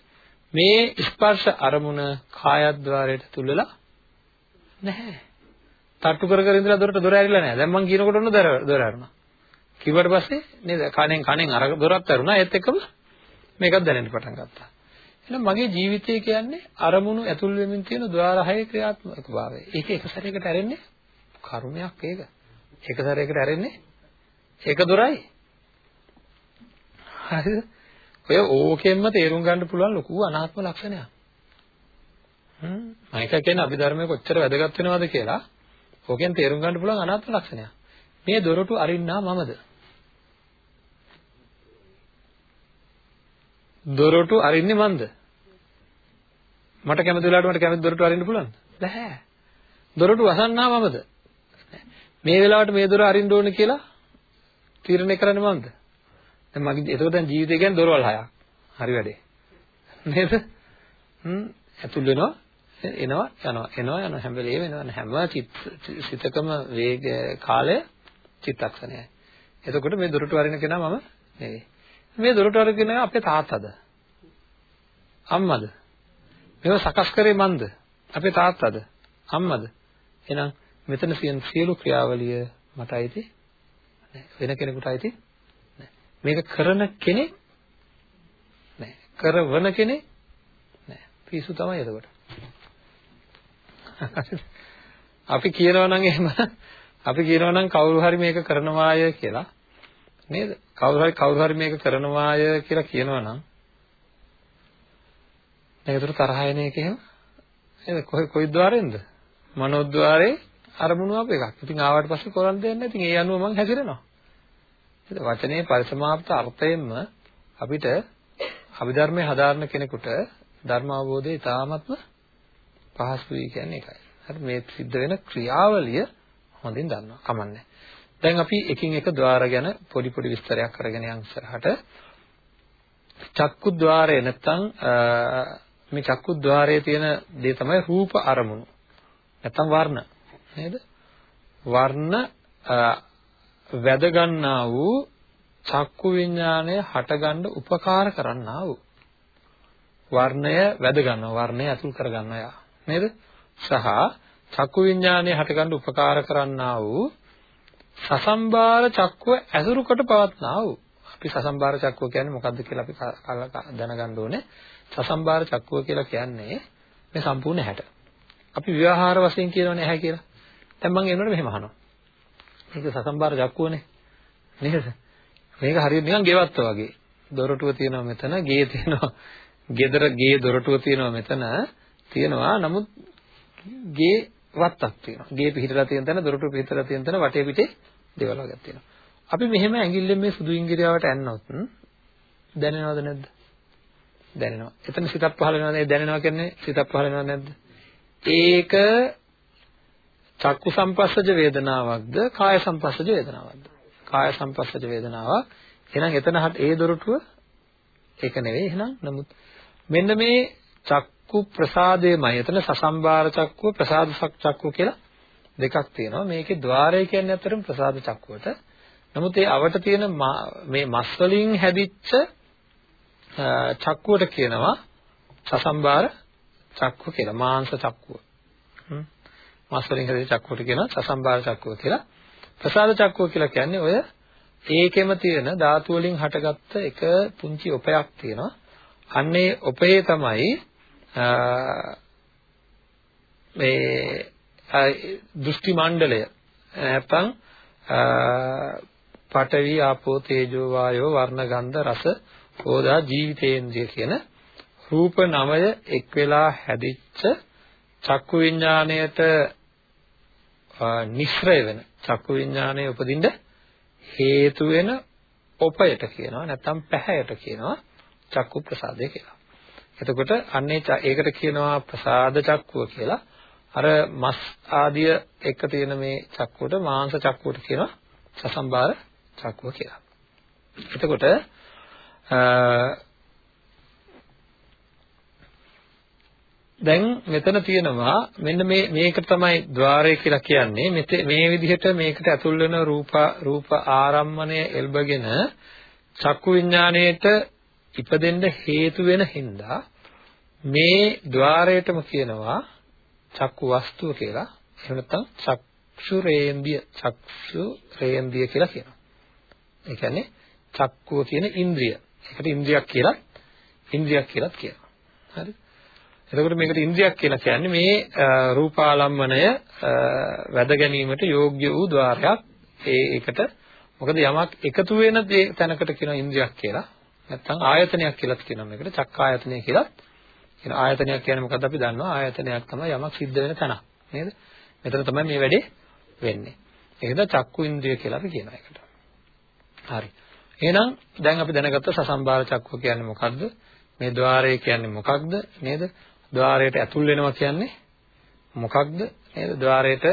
මේ ස්පර්ශ අරමුණ කායද්්වාරයට තුලලා නැහැ තට්ටු කර කර ඉඳලා දොරට දොර ඇරිලා නැහැ. දැන් මං කියනකොට ඔන්න දොර දොර ඇරුණා. කිව්වට පස්සේ නේද කණෙන් කණෙන් අර දොරත් ඇරුණා. ඒත් එක්කම මේකත් දැනෙන්න පටන් ගත්තා. එහෙනම් මගේ ජීවිතය කියන්නේ අරමුණු ඇතුල් වෙමින් තියෙන ద్వාර හයේ ක්‍රියාත්මක භාවය. ඒක එක සැරයකට ඇරෙන්නේ කර්මයක් ඒක. එක සැරයකට ඇරෙන්නේ ඒක දොරයි. හරිද? ඔය ඕකෙන්ම තේරුම් ගන්න පුළුවන් ලොකු අනාත්ම ලක්ෂණයක්. හ්ම් මම එක කියන්නේ අභිධර්මයේ කොච්චර වැදගත් වෙනවද කියලා ඕකෙන් තේරුම් ගන්න පුළුවන් අනාත්ම ලක්ෂණයක්. මේ දොරටු අරින්නා මමද? දොරටු අරින්නේ මන්ද? මට කැමති වෙලාවට මට කැමති දොරටු අරින්න පුළුවන්ද? බැහැ. දොරටු වසන්නා මමද? මේ වෙලාවට මේ දොර අරින්න ඕනේ කියලා තීරණය කරන්නේ මන්ද? දැන් මගේ ඒක දැන් ජීවිතය කියන්නේ දොරවල් හයක්. හරි වැඩේ. නේද? හ්ම් ඇතුල් වෙනවා එනවා යනවා එනවා යනවා හැම වෙලේම එනවා හැම සිතකම වේග කාලය චිත්තක්ෂණයයි. එතකොට මේ දොරටු අරින කෙනා මම නෙවෙයි. මේ දොරටු අරින කෙනා අපේ තාත්තද? අම්මද? මේව සකස් කරේ මන්ද? අපේ තාත්තද? අම්මද? එහෙනම් මෙතන සියන් සියලු ක්‍රියාවලිය මට අයිති වෙන කෙනෙකුට අයිති මේක කරන කෙනෙක් නෑ. කරවන කෙනෙක් නෑ. පිසු තමයි එතකොට. [laughs] අපි කියනවා නම් එහෙම. අපි කියනවා නම් කවුරු හරි මේක කරනවාය කියලා. නේද? කවුරු හරි කවුරු හරි මේක කරනවාය කියලා කියනවා නම් ඒකට තරහ එන එක එහෙම. නේද? කොයි කොයි ద్వාරෙන්ද? මනෝද්්වාරේ අරමුණු අප එකක්. ඉතින් ආවට පස්සේ කරන්න දෙයක් නැහැ. ඉතින් ඒ අනුව මම හැසිරෙනවා. නේද? වචනේ පරිසමාප්ත අර්ථයෙන්ම අපිට අභිධර්මයේ හදාරන කෙනෙකුට ධර්ම අවබෝධය ඉතාමත්ම පහසුයි කියන්නේ ඒකයි. හරි මේ සිද්ධ වෙන ක්‍රියාවලිය හොඳින් දන්නවා. කමන්නේ. දැන් අපි එකින් එක ద్వාර ගැන පොඩි පොඩි විස්තරයක් අරගෙන යන් ඉස්සරහට චක්කු ద్వාරය නැත්නම් මේ චක්කු ద్వාරයේ තියෙන දේ තමයි රූප අරමුණු. නැත්නම් වර්ණ. නේද? වර්ණ වැද ගන්නා වූ චක්කු විඥාණය හටගන්න උපකාර කරන්නා වූ වර්ණය වැද ගන්නවා වර්ණය අතුල් කර ගන්නවා යා නේද? සහ චක්කු විඥානය හටගන්න උපකාර කරන්නා වූ සසම්බාර චක්කුව ඇසුරු කොට පවත්නා වූ අපි සසම්බාර චක්කුව කියන්නේ මොකක්ද කියලා අපි දැනගන්න ඕනේ. සසම්බාර චක්කුව කියලා කියන්නේ මේ සම්පූර්ණ හැට. අපි විවහාර වශයෙන් කියනවනේ ඇහැ කියලා. දැන් මම එනකොට මෙහෙම අහනවා. මේක සසම්බාර චක්කුවනේ. නේද? මේක හරියට නිකන් ගෙවත්ත වගේ. දොරටුව තියෙනවා මෙතන, ගේ තියෙනවා. ගෙදර ගේ දොරටුව තියෙනවා මෙතන. තියෙනවා නමුත් ගේ වත්තක් තියෙනවා. ගේ පිහිටලා තියෙන තැන දොරටු පිහිටලා තියෙන තැන වටේ පිටේ දේවල් වගේක් තියෙනවා. අපි මෙහෙම ඇඟිල්ලෙන් මේ සුදු ඉංගිරියාවට ඇන්නොත් දැනෙනවද නැද්ද? දැනෙනවා. එතන සිතක් පහළ වෙනවා නේද? දැනෙනවා කියන්නේ සිතක් පහළ වෙනවා නැද්ද? ඒක චක්කු සම්පස්සජ වේදනාවක්ද කාය සම්පස්සජ වේදනාවක්ද? කාය සම්පස්සජ වේදනාවක්. එහෙනම් එතන ඒ දොරටුව ඒක නෙවෙයි එහෙනම්. නමුත් මෙන්න මේ චක්කු ප්‍රසාදයමයි. එතන සසම්බාර චක්කුව ප්‍රසාද චක්කුව කියලා දෙකක් තියෙනවා. මේකේ ద్వාරය කියන්නේ අතරම ප්‍රසාද චක්කුවට. නමුත් ඒ අවට තියෙන මේ මස් වලින් හැදිච්ච චක්කුවට කියනවා සසම්බාර චක්කුව කියලා. මාංශ චක්කුව. මස් වලින් හැදිච්ච චක්කුවට කියනවා සසම්බාර චක්කුව කියලා. ප්‍රසාද චක්කුව කියලා කියන්නේ ඔය ඒකෙම තියෙන ධාතු වලින් හටගත්ත එක පුංචි උපයක් තියෙනවා. අන්නේ උපේ තමයි මේ දෘෂ්ටි මණ්ඩලය. නැත්නම් පඨවි ආපෝ තේජෝ වායෝ වර්ණ ගන්ධ රස කෝදා ජීවිතේන්ද්‍රිය කියන රූප නවය එක් වෙලා හැදිච්ච චක්කු විඥාණයට නිස්සරය වෙන චක්කු විඥාණය උපදින්න හේතු වෙන ඔපයට කියනවා නැත්නම් පැහැයට කියනවා චක්කු ප්‍රසාදය කියලා. එතකොට අන්නේ ඒකට කියනවා ප්‍රසාද චක්කුව කියලා. අර මස් ආදිය එක තියෙන මේ චක්කුවට මාංශ චක්කුවට කියනවා සසම්බාර චක්කුව කියලා. එතකොට දැන් මෙතන තියෙනවා මෙන්න මේ මේක තමයි ద్వාරය කියලා කියන්නේ. මෙතේ මේ විදිහට මේකට ඇතුල් වෙන රූප රූප ආරම්මණය එල්බගෙන චක්කු විඥාණයට ඉපදෙන්න හේතු වෙන හින්දා මේ ద్వාරයටම කියනවා චක්කු වස්තුව කියලා. එහෙම නැත්නම් චක්ෂු රේන්ද්‍රිය චක්ෂු රේන්ද්‍රිය කියලා කියනවා. ඒ කියන්නේ චක්කුව කියන ඉන්ද්‍රිය. ඒකට ඉන්ද්‍රියක් කියලා ඉන්ද්‍රියක් කියලාත් කියනවා. හරි? එතකොට මේකට ඉන්ද්‍රියක් කියලා කියන්නේ මේ රූපාලම්මණය වැද ගැනීමට යෝග්‍ය වූ ద్వාරයක්. ඒ ඒකට මොකද යමක් එකතු වෙන දේ තැනකට කියන ඉන්ද්‍රියක් කියලා. නැත්නම් ආයතනයක් කියලාත් කියනවා මේකට. චක්කායතනය කියලා. කියන ආයතනයක් කියන්නේ මොකද්ද අපි දන්නවා. ආයතනයක් තමයි යමක් සිද්ධ වෙන තැන. නේද? මෙතන තමයි මේ වැඩේ වෙන්නේ. ඒකද චක්කු ඉන්ද්‍රිය කියලා අපි කියනවා ඒකට. හරි. එහෙනම් දැන් අපි දැනගත්ත සසම්බාර චක්කුව කියන්නේ මොකද්ද? මේ ద్వාරය කියන්නේ මොකක්ද? නේද? ద్వාරයට ඇතුල් වෙනවා කියන්නේ මොකක්ද? නේද? ద్వාරයට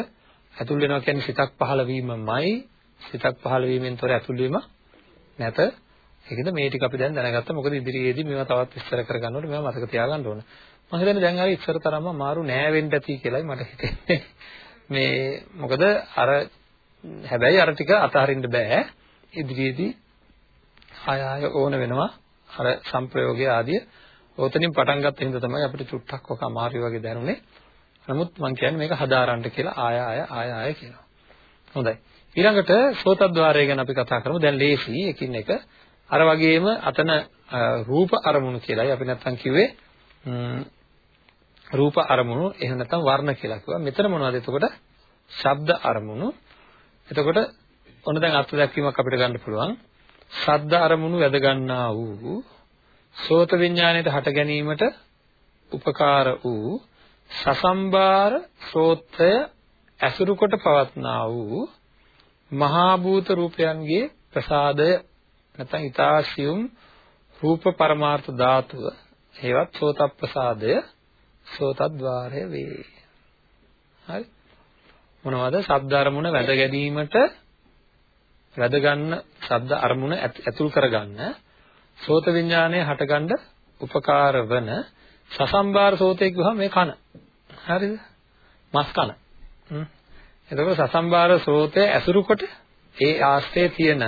ඇතුල් වෙනවා කියන්නේ සිතක් පහළ වීමමයි. සිතක් පහළ වීමෙන් තොර ඇතුල් වීම නැත. ඒකද මේ ටික අපි දැන් දැනගත්තා. මොකද ඉදිරියේදී මේවා තවත් විස්තර කරගන්නකොට මේවා මතක තියාගන්න ඕන. මම හිතන්නේ දැන් ආයේ ඉස්සර තරම්ම මාරු නෑ වෙන්න ඇති කියලායි මට හිතෙන්නේ. මේ මොකද අර හැබැයි අර ටික අතහරින්න බෑ. ඉදිරියේදී ආය ආය ඕන වෙනවා. අර සම්ප්‍රයෝගය ආදී ඕතනින් පටන් ගත්ත හින්දා තමයි අපිට චුට්ටක් ඔක අමාරු වගේ දැනුනේ. නමුත් මම කියන්නේ මේක හදාරන්න කියලා ආය ආය ආය ආය කියනවා. හොඳයි. ඊළඟට සෝතද්්වාරය ගැන අපි කතා කරමු. දැන් ලේසි එකින් එක අර වගේම අතන රූප අරමුණු කියලායි අපි නැත්තම් කිව්වේ රූප අරමුණු එහෙම නැත්නම් වර්ණ කියලා කිව්වා. මෙතන මොනවද එතකොට? ශබ්ද අරමුණු. එතකොට ඔන්න දැන් අර්ථ දැක්වීමක් අපිට ගන්න පුළුවන්. ශබ්ද අරමුණු වැද ගන්නා වූ සෝත විඥාණයට හට ගැනීමට උපකාර වූ සසම්බාර ශ්‍රෝත්‍රය ඇසුරු කොට පවත්නා වූ මහා භූත රූපයන්ගේ ප්‍රසාදය නැත්නම් ඊතාසියුම් රූප පරමාර්ථ ධාතුව හේවත් සෝතප්‍රසාදය සෝතද්්වාරය වේ. හරි. මොනවද? ශබ්ද අරමුණ වැද ගැනීමට වැද ගන්න ශබ්ද අරමුණ ඇතුල් කරගන්න සෝත විඥානය හටගන්න උපකාර වන සසම්බාර සෝතේ කිව්වම මේ කන. හරිද? මස් කන. හ්ම්. එතකොට සසම්බාර සෝතේ ඇසුරු කොට ඒ ආස්තේ තියෙන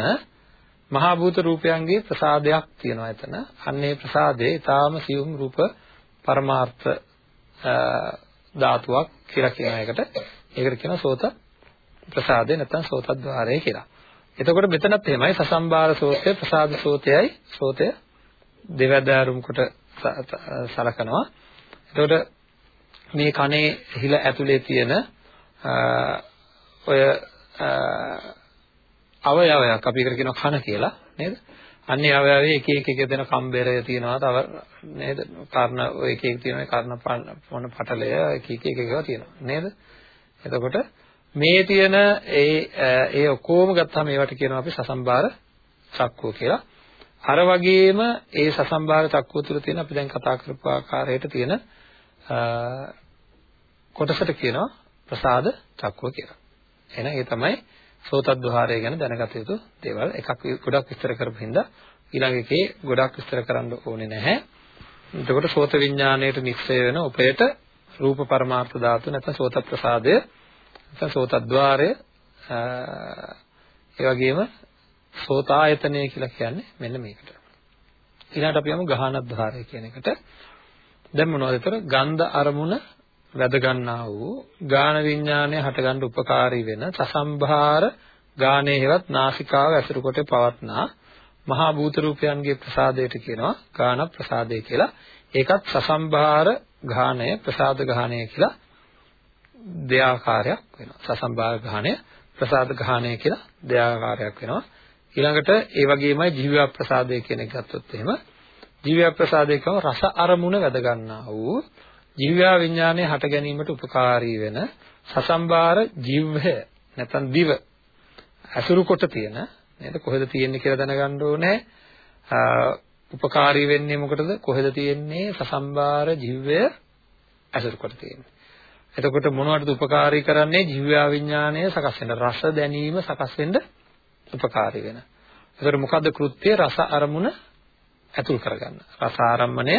මහා භූත රූපයන්ගේ ප්‍රසාදයක් තියෙනවා එතන. අන්නේ ප්‍රසාදේ ඊටාම සියුම් රූප පරමාර්ථ ධාතුවක් කියලා කියන එකට. ඒකට කියනවා සෝත ප්‍රසාදේ නැත්නම් සෝතද්්වාරය කියලා. එතකොට මෙතනත් එහෙමයි සසම්බාර සෝතය ප්‍රසාද සෝතයයි සෝතය දෙවැදෑරුම් කොට සලකනවා. එතකොට මේ කනේ හිල ඇතුලේ තියෙන ඔය අවයවයක් අපි ඒකට කියනවා කන කියලා නේද? අන්නේ අවයවයේ එක එක එක දෙන කම්බරය තියෙනවා තව නේද? කර්ණ ඔය එක එක තියෙනවා කර්ණ මොන පටලය එක එක එක ඒවා තියෙනවා නේද? එතකොට මේ තියෙන ඒ ඒ ඔක්කොම ගත්තාම ඒවට කියනවා අපි සසම්බාර චක්කුව කියලා. අර වගේම ඒ සසම්බාර චක්කුව තුළ තියෙන අපි දැන් කතා කරපු ආකාරයට තියෙන කොටසට කියනවා ප්‍රසාද චක්කුව කියලා. එහෙනම් ඒ තමයි සෝතද්්වාරය ගැන දැනගත යුතු දේවල්. එකක් ගොඩක් විස්තර කරපු හින්දා ඊළඟ එකේ ගොඩක් විස්තර කරන්න ඕනේ නැහැ. එතකොට සෝත විඥාණයට නිස්සය වෙන උපයට රූප පරමාර්ථ ධාතු නැත්නම් සෝත ප්‍රසාදය නැත්නම් සෝතද්්වාරය ඒ වගේම සෝතායතනය කියලා කියන්නේ මෙන්න මේකට. ඊළඟට අපි යමු ගහනද්්වාරය කියන එකට. දැන් මොනවද ඒතර? ගන්ධ අරමුණ වැද ගන්නා වූ ගාන විඥානය හටගන්න උපකාරී වෙන සසම්භාර ගානේ හේවත් නාසිකාව ඇසුරු කොට පවත්නා මහා භූත රූපයන්ගේ ප්‍රසාදයට කියනවා ගාන ප්‍රසාදය කියලා. ඒකත් සසම්භාර ගානය ප්‍රසාද ගානය කියලා දෙආකාරයක් වෙනවා. සසම්භාර ගානය ප්‍රසාද ගානය කියලා දෙආකාරයක් වෙනවා. ඊළඟට ඒ වගේමයි ජීව ප්‍රසාදය කියන එක ගත්තොත් එහෙම. ජීව ප්‍රසාදය කියව රස අරමුණ වැද ගන්නා වූ ජීවයා විඥානයේ හට ගැනීමට උපකාරී වෙන සසම්බාර ජීවය නැත්නම් දිව අසුරු කොට තියෙන නේද? කොහෙද තියෙන්නේ කියලා දැනගන්න ඕනේ. උපකාරී වෙන්නේ මොකටද? කොහෙද තියෙන්නේ? සසම්බාර ජීවය අසුරු කොට තියෙන්නේ. එතකොට මොනවටද උපකාරී කරන්නේ ජීවයා විඥානය සකස් වෙන රස දැනීම සකස් වෙන්න උපකාරී වෙන. එතකොට මොකද්ද කෘත්‍යය රස අරමුණ ඇතුල් කරගන්න. රස ආරම්මණය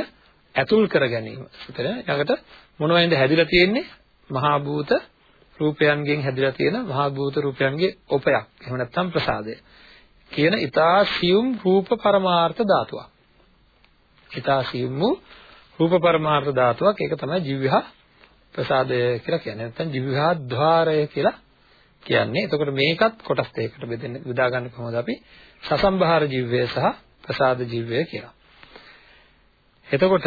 ඇතුල් කර ගැනීම. එතන ඊළඟට මොනවයින්ද හැදිලා තියෙන්නේ? මහා භූත රූපයන්ගෙන් හැදිලා තියෙන මහා භූත රූපයන්ගේ ඔපයක්. එහෙම නැත්නම් ප්‍රසාදය. කියන ඊතා සියුම් රූප පරමාර්ථ ධාතුවක්. ඊතා සියුම් රූප පරමාර්ථ ධාතුවක්. ඒක තමයි ජීවහා ප්‍රසාදය කියලා කියන්නේ. නැත්නම් ජීවහා ద్వාරය කියලා කියන්නේ. එතකොට මේකත් කොටස් දෙකකට බෙදෙන්න බෙදා ගන්න කොහොමද අපි? සසම්භාර ජීවය සහ ප්‍රසාද ජීවය කියලා. එතකොට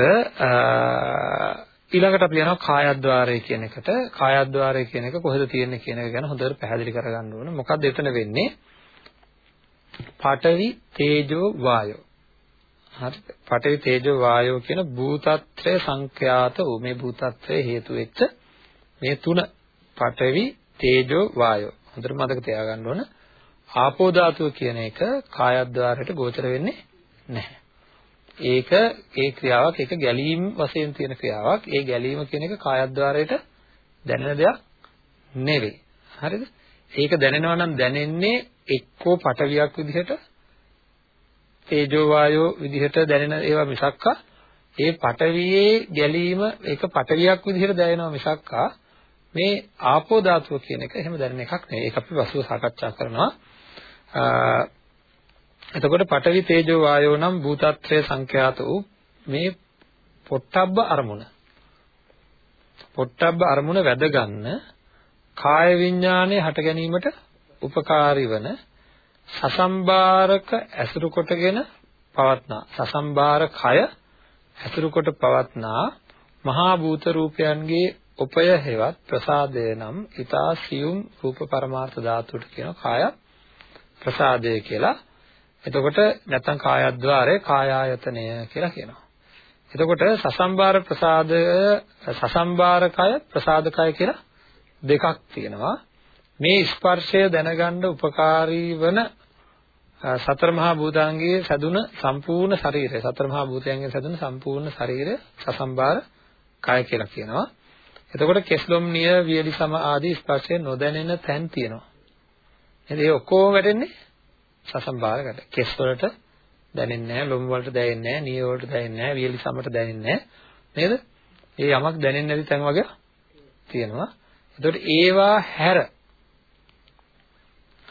ඊළඟට අපි යනවා කායද්්වාරය කියන එකට. කායද්්වාරය කියන එක කොහෙද තියෙන්නේ කියන එක ගැන හොඳට පැහැදිලි කරගන්න ඕන. මොකද්ද එතන වෙන්නේ? පඨවි, තේජෝ, වායෝ. හරිද? පඨවි, තේජෝ, වායෝ කියන භූතත්‍රය සංඛ්‍යාත වූ මේ භූතත්‍රය හේතු වෙච්ච මේ තුන පඨවි, තේජෝ, වායෝ. හොඳට මතක තියාගන්න ඕන. ආපෝ ධාතුව කියන එක කායද්්වාරයට ගෝචර වෙන්නේ නැහැ. ඒක ඒ ක්‍රියාවක් ඒක ගැලීම් වශයෙන් තියෙන ක්‍රියාවක්. ඒ ගැලීම කියන එක කායද්්වාරයට දැනෙන දෙයක් නෙවෙයි. හරිද? ඒක දැනෙනවා නම් දැනෙන්නේ එක්කෝ පටවියක් විදිහට තේජෝ වායෝ විදිහට දැනෙන ඒවා මිසක්කා ඒ පටවියේ ගැලීම ඒක පටවියක් විදිහට දැනෙනවා මිසක්කා මේ ආපෝ ධාතුව කියන එක එහෙම දැනෙන එකක් නෙවෙයි. ඒක අපි පසුව සාකච්ඡා කරනවා. එතකොට පඨවි තේජෝ වායෝ නම් භූතත්‍රය සංඛ්‍යාත වූ මේ පොට්ටබ්බ අරමුණ පොට්ටබ්බ අරමුණ වැද ගන්න කාය විඥානයේ හට ගැනීමට උපකාරී වන සසම්බාරක ඇසුරු කොටගෙන පවත්නා සසම්බාර කය ඇසුරු කොට පවත්නා මහා භූත රූපයන්ගේ උපය හේවත් ප්‍රසාදය නම් ඊතා සියුම් රූප පරමාර්ථ ධාතුවට කියන කාය ප්‍රසාදය කියලා එතකොට නැත්තම් කායද්්වාරය කායායතනය කියලා කියනවා. එතකොට සසම්බාර ප්‍රසාදය සසම්බාරකය ප්‍රසාදකය කියලා දෙකක් තියෙනවා. මේ ස්පර්ශය දැනගන්න උපකාරී වන සතර මහා භූතාංගයේ සැදුන සම්පූර්ණ ශරීරය සතර මහා භූතයන්ගෙන් සැදුන සම්පූර්ණ ශරීරය සසම්බාර කය කියලා කියනවා. එතකොට කෙස්ලොම් නිය වියලි සම ආදී ස්පර්ශය නොදැනෙන තැන් තියෙනවා. එහෙනම් ඒ ඔක්කොම වැටෙන්නේ සසම්බාරකට. කෙස් වලට දැනෙන්නේ නැහැ, ලොම් වලට දැනෙන්නේ නැහැ, නිය වලට දැනෙන්නේ නැහැ, වියලි සමට දැනෙන්නේ නැහැ. නේද? ඒ යමක් දැනෙන්නේ නැති තැන් වගේ තියෙනවා. එතකොට ඒවා හැර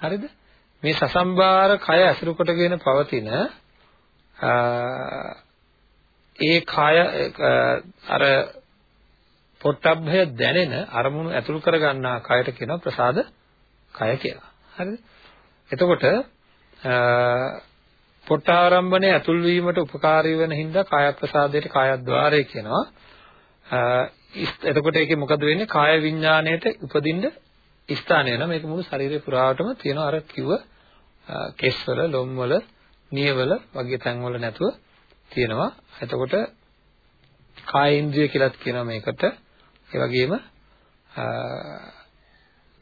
හරිද? මේ සසම්බාර කය ඇසුරු කොටගෙන පවතින ඒ කය අර පොට්ටබ්බය දැනෙන අරමුණු ඇතුළු කරගන්නා කයට කියනවා ප්‍රසාද කය කියලා. හරිද? එතකොට පොට්ටාරම්භණය ඇතුල් වීමට උපකාරී වෙන හින්දා කාය ප්‍රසාදයට කායද්්වාරය කියනවා. එතකොට ඒකේ මොකද වෙන්නේ? කාය විඥාණයට උපදින්න ස්ථානය වෙනවා. මේක මුළු ශරීරය පුරාවටම තියෙනවා. අර කිව්ව කෙස්වල, ලොම්වල, නියවල වගේ තැන්වල නැතුව තියෙනවා. එතකොට කාය ඉන්ද්‍රිය කියලාත් කියනවා මේකට. ඒ වගේම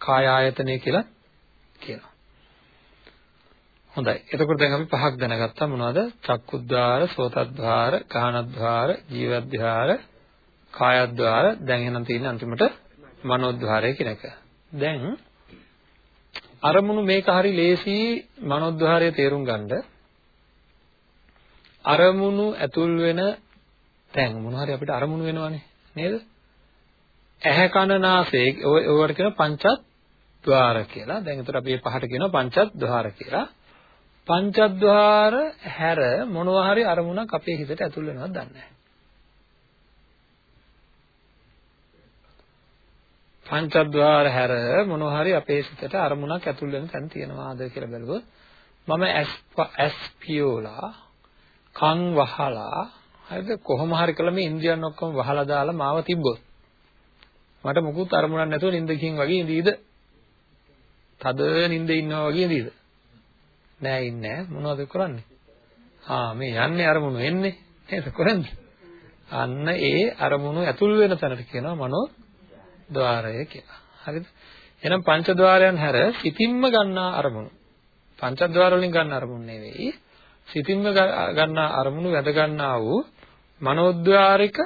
කාය ආයතනය කියලා කියනවා. හොඳයි. එතකොට දැන් අපි පහක් දැනගත්තා මොනවද? චක්කුද්්වාර, සෝතද්්වාර, ගාහනද්්වාර, ජීවද්්වාර, කායද්්වාර. දැන් එහෙනම් තියෙන්නේ අන්තිමට මනෝද්්වාරය කියන එක. දැන් අරමුණු මේක හරි ලේසි මනෝද්්වාරය තේරුම් ගන්න. අරමුණු ඇතුල් වෙන තැන් මොන හරි අපිට අරමුණු වෙනවනේ නේද? ඇහැ කන නාසය ඔයවට කියන පංචද්්වාර කියලා. දැන් ඒතර අපි මේ පහට කියනවා පංචද්්වාර කියලා. පංචද්්වාර හැර මොනවා හරි අරමුණක් අපේ හිතට ඇතුල් වෙනවද දන්නේ නැහැ. පංචද්වාර හැර මොනවා හරි අපේ සිතට අරමුණක් ඇතුල් වෙන තැන තියෙනවාද කියලා බැලුවොත් මම ඇස් පියෝලා කන් වහලා හරිද කොහොම හරි කළා මේ ඉන්ද්‍රියන් ඔක්කොම වහලා දාලා මාව තිබ්බොත් මට මුකුත් අරමුණක් නැතුව නිින්දකින් වගේ ඉඳීද? තද නිින්දේ ඉන්නවා වගේ ඉඳීද? නෑ ඉන්නේ මොනවද කරන්නේ? ආ මේ යන්නේ අරමුණු එන්නේ නේද කරන්නේ? අන්න ඒ අරමුණු ඇතුල් වෙන තැනට කියනවා මනෝ ద్వාරය කියලා. හරිද? එහෙනම් පංච ద్వාරයන් හැර සිතින්ම ගන්නා අරමුණු. පංච ద్వාර වලින් ගන්න අරමුණු නෙවෙයි. සිතින්ම ගන්නා අරමුණු වැඩ ගන්නා වූ මනෝද්වාරික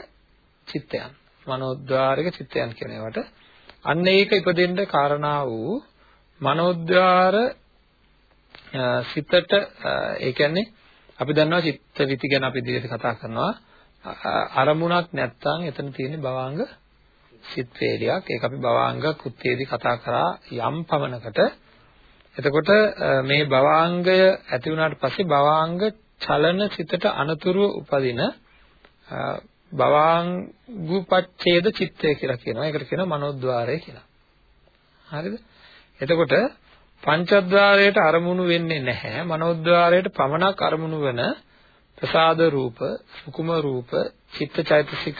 චිත්තයන්. මනෝද්වාරික චිත්තයන් කියන ඒවාට අන්න ඒක ඉපදෙන්න කාරණා වූ මනෝද්වාර සිතට ඒ කියන්නේ අපි දන්නවා චිත්ත විති ගැන අපි ඉදිරියට කතා කරනවා අරමුණක් නැත්නම් එතන තියෙන භවංග සිත් වේලයක් ඒක අපි භවාංග කෘත්‍යයේදී කතා කරා යම් පමණකට එතකොට මේ භවාංගය ඇති වුණාට පස්සේ භවාංග චලන සිතට අනතුරු උපදින භවාංගුපච්ඡේද චිත්තය කියලා කියනවා. ඒකට කියනවා මනෝද්වාරය කියලා. හරිද? එතකොට පංචද්වාරයට අරමුණු වෙන්නේ නැහැ. මනෝද්වාරයට පමණක් අරමුණු වෙන ප්‍රසාද රූප, සුකුම රූප, චිත්තචෛතසික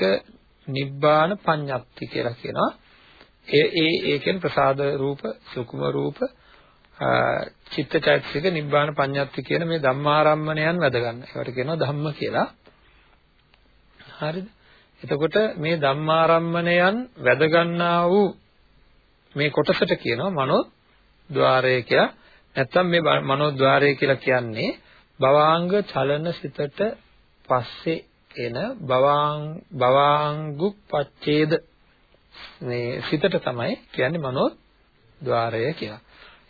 නිබ්බාන පඤ්ඤප්ති කියලා කියනවා. ඒ ඒ ඒ කියන්නේ ප්‍රසාද රූප, සුකුම රූප, චිත්තචෛතසික නිබ්බාන පඤ්ඤප්ති කියන මේ ධම්මාරම්මණයන් වැද ගන්න. ඒවට කියනවා ධම්ම කියලා. හරිද? එතකොට මේ ධම්මාරම්මණයන් වැද ගන්නා වූ මේ කොටසට කියනවා මනෝ ద్వාරය කියලා. නැත්තම් මේ මනෝ ద్వාරය කියලා කියන්නේ භවාංග චලන සිතට පස්සේ එන භවාං භවාංගුපච්ඡේද මේ සිතට තමයි කියන්නේ මනෝ ద్వාරය කියලා.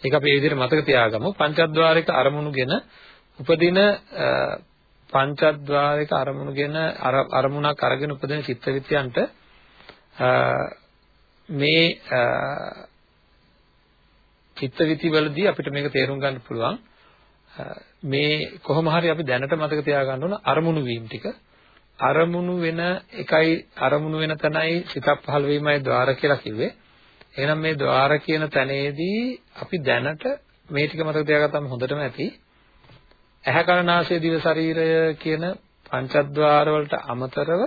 ඒක අපි මේ විදිහට මතක තියාගමු. පංචද්වාරික අරමුණුගෙන උපදින පංචද්වාරික අරමුණුගෙන අරමුණක් අරගෙන උපදින චිත්ත විත්‍යන්ට මේ චිත්ත විති වලදී අපිට මේක තේරුම් ගන්න පුළුවන් මේ කොහොම හරි අපි දැනට මතක තියාගන්න ඕන අරමුණු වීම ටික අරමුණු වෙන එකයි අරමුණු වෙන තැනයි සිතක් පහළ වීමයි ద్వාර කියලා කිව්වේ. එහෙනම් මේ ద్వාර කියන තැනේදී අපි දැනට මේ ටික මතක තියාගත්තම හොඳටම ඇති. ඇහැ කන නාසය දිව ශරීරය කියන පංචද්වාර වලට අමතරව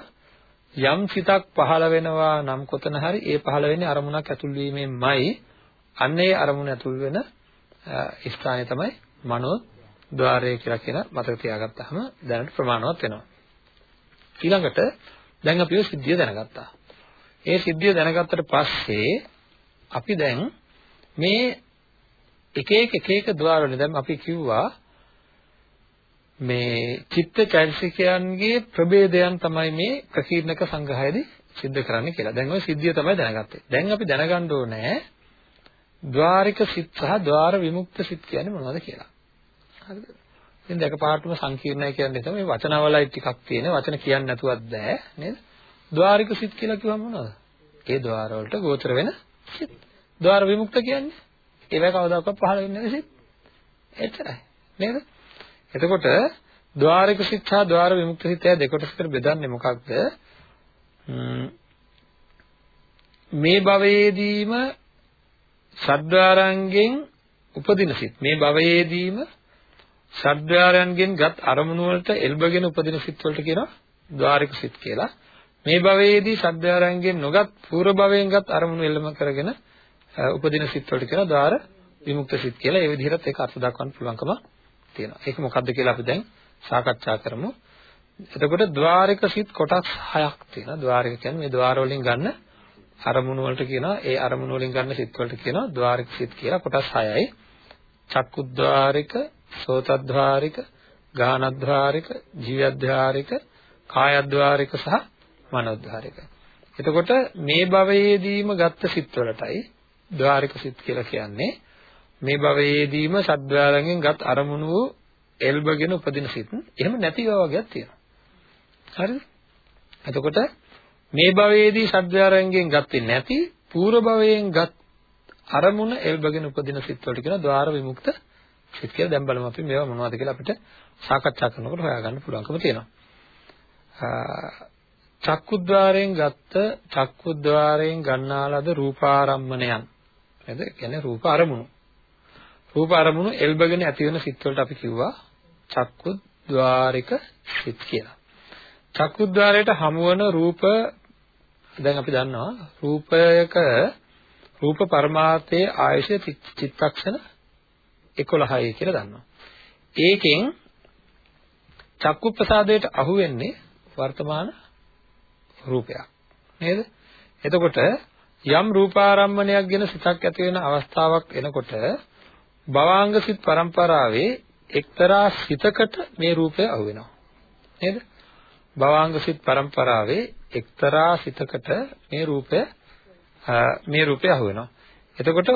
යම් සිතක් පහළ වෙනවා නම් කොතන හරි ඒ පහළ වෙන්නේ අරමුණක් ඇතුල් වීමෙන්මයි. අන්න ඒ අරමුණ ඇතුල් වෙන ස්ථානය තමයි මනෝ ద్వාරය කියලා කියන මතක තියාගත්තාම දැනට ප්‍රමාණවත් වෙනවා. ඊළඟට දැන් අපි ඔය සිද්ධිය දැනගත්තා. ඒ සිද්ධිය දැනගත්තට පස්සේ අපි දැන් මේ එක එක එක එක ద్వාරවලින් දැන් අපි කිව්වා මේ චිත්ත චෛතසිකයන්ගේ ප්‍රභේදයන් තමයි මේ ප්‍රකීර්ණක සංග්‍රහයේදී सिद्ध කරන්නේ කියලා. දැන් ওই සිද්ධිය තමයි දැනගත්තේ. දැන් අපි දැනගන්න ඕනේ ద్వාරික සිත් සහ ద్వාර විමුක්ත සිත් කියන්නේ මොනවද කියලා. හරිද? ඉතින් දෙකපාරටම සංකීර්ණයි කියන්නේ තමයි වචනවලයි ටිකක් තියෙන වචන කියන්නේ නැතුවත් බෑ නේද? ద్వාරික සිත් කියලා කිව්වම මොනවද? ඒ ద్వාර වලට ගෝචර වෙන සිත්. ద్వාර විමුක්ත කියන්නේ ඒවයි කවදාකවත් පහළ වෙන්නේ නැති සිත්. එච්චරයි. නේද? එතකොට ద్వාරික සිත් හා ద్వාර විමුක්ත සිත් දෙකට විතර බෙදන්නේ මොකක්ද? මේ භවයේදීම සද්වාරංගෙන් උපදින සිත් මේ භවයේදීම සද්දාරයන්ගෙන් ගත් අරමුණු වලට එල්බගෙන උපදින සිත් වලට කියනවා ద్వාරික සිත් කියලා. මේ භවයේදී සද්දාරයන්ගෙන් නොගත් පූර්ව භවයෙන් ගත් අරමුණු එල්ලම කරගෙන උපදින සිත් වලට කියනවා ద్వාර විමුක්ත සිත් කියලා. ඒ විදිහට ඒක අර්ථ දක්වන්න පුළුවන්කම තියෙනවා. ඒක මොකද්ද කියලා අපි දැන් සාකච්ඡා කරමු. එතකොට ద్వාරික සිත් කොටස් 6ක් තියෙනවා. ద్వාරික කියන්නේ මේ ద్వාර වලින් ගන්න අරමුණු වලට කියනවා ඒ අරමුණු වලින් ගන්න සිත් වලට කියනවා ద్వාරික සිත් කියලා කොටස් 6යි. චක්කුද්්වාරික සෝතද්්වාරික, ගානද්්වාරික, ජීවද්්වාරික, කායද්්වාරික සහ මනෝද්්වාරික. එතකොට මේ භවයේදීම ගත්ත සිත්වලටයි ද්වාරික සිත් කියලා කියන්නේ. මේ භවයේදීම සද්වාරයෙන් ගත් අරමුණු වූ එල්බගෙන උපදින සිත් එහෙම නැති වගේක් තියෙනවා. හරිද? එතකොට මේ භවයේදී සද්වාරයෙන් ගත්තේ නැති පූර්ව භවයෙන් ගත් අරමුණ එල්බගෙන උපදින සිත් වලට කියන ద్వාර විමුක්ත සිත් කියලා දැන් බලමු අපි මේවා මොනවද කියලා අපිට සාකච්ඡා කරනකොට හොයාගන්න පුළුවන්කම තියෙනවා. චක්කුද්්වාරයෙන් ගත්ත චක්කුද්්වාරයෙන් ගන්නාලද රූපාරම්මණයන් නේද? කියන්නේ රූප අරමුණු. රූප අරමුණු එල්බගෙන ඇති වෙන සිත් වලට අපි කිව්වා චක්කුද්්වාරික සිත් කියලා. චක්කුද්්වාරයට හමුවන රූප දැන් අපි දන්නවා රූපයක රූප පරමාර්ථයේ ආයශය චිත්තක්ෂණ 11යි කියලා දන්නවා. ඒකෙන් චක්කු ප්‍රසාදයට අහු වෙන්නේ වර්තමාන රූපයක් නේද? එතකොට යම් රූපාරම්මණයක් ගැන සිතක් ඇති වෙන අවස්ථාවක් එනකොට භවාංග සිත් පරම්පරාවේ එක්තරා සිතකට මේ රූපය අහු වෙනවා නේද? භවාංග සිත් පරම්පරාවේ එක්තරා සිතකට මේ රූපය මේ රූපය අහු වෙනවා. එතකොට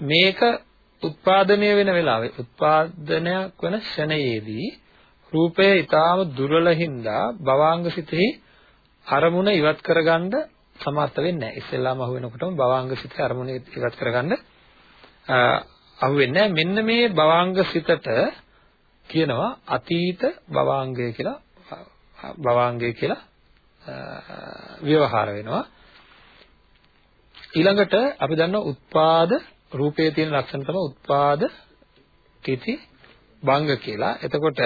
මේක උත්පාදනය වෙන වෙලාවේ උත්පාදනයක් වෙන ෂණයේදී රූපය ඊටාම දුර්වල හින්දා භවාංග සිතෙහි අරමුණ ඉවත් කරගන්න සමර්ථ වෙන්නේ නැහැ. ඉස්සෙල්ලාම අහු වෙනකොටම භවාංග සිතේ අරමුණ ඉවත් කරගන්න අහු වෙන්නේ නැහැ. මෙන්න මේ භවාංග සිතට කියනවා අතීත භවාංගය කියලා භවාංගය කියලා ව්‍යවහාර වෙනවා. ඊළඟට අපි දන්නවා උත්පාද රූපයේ තියෙන ලක්ෂණ තමයි උත්පාද තිති භංග කියලා. එතකොට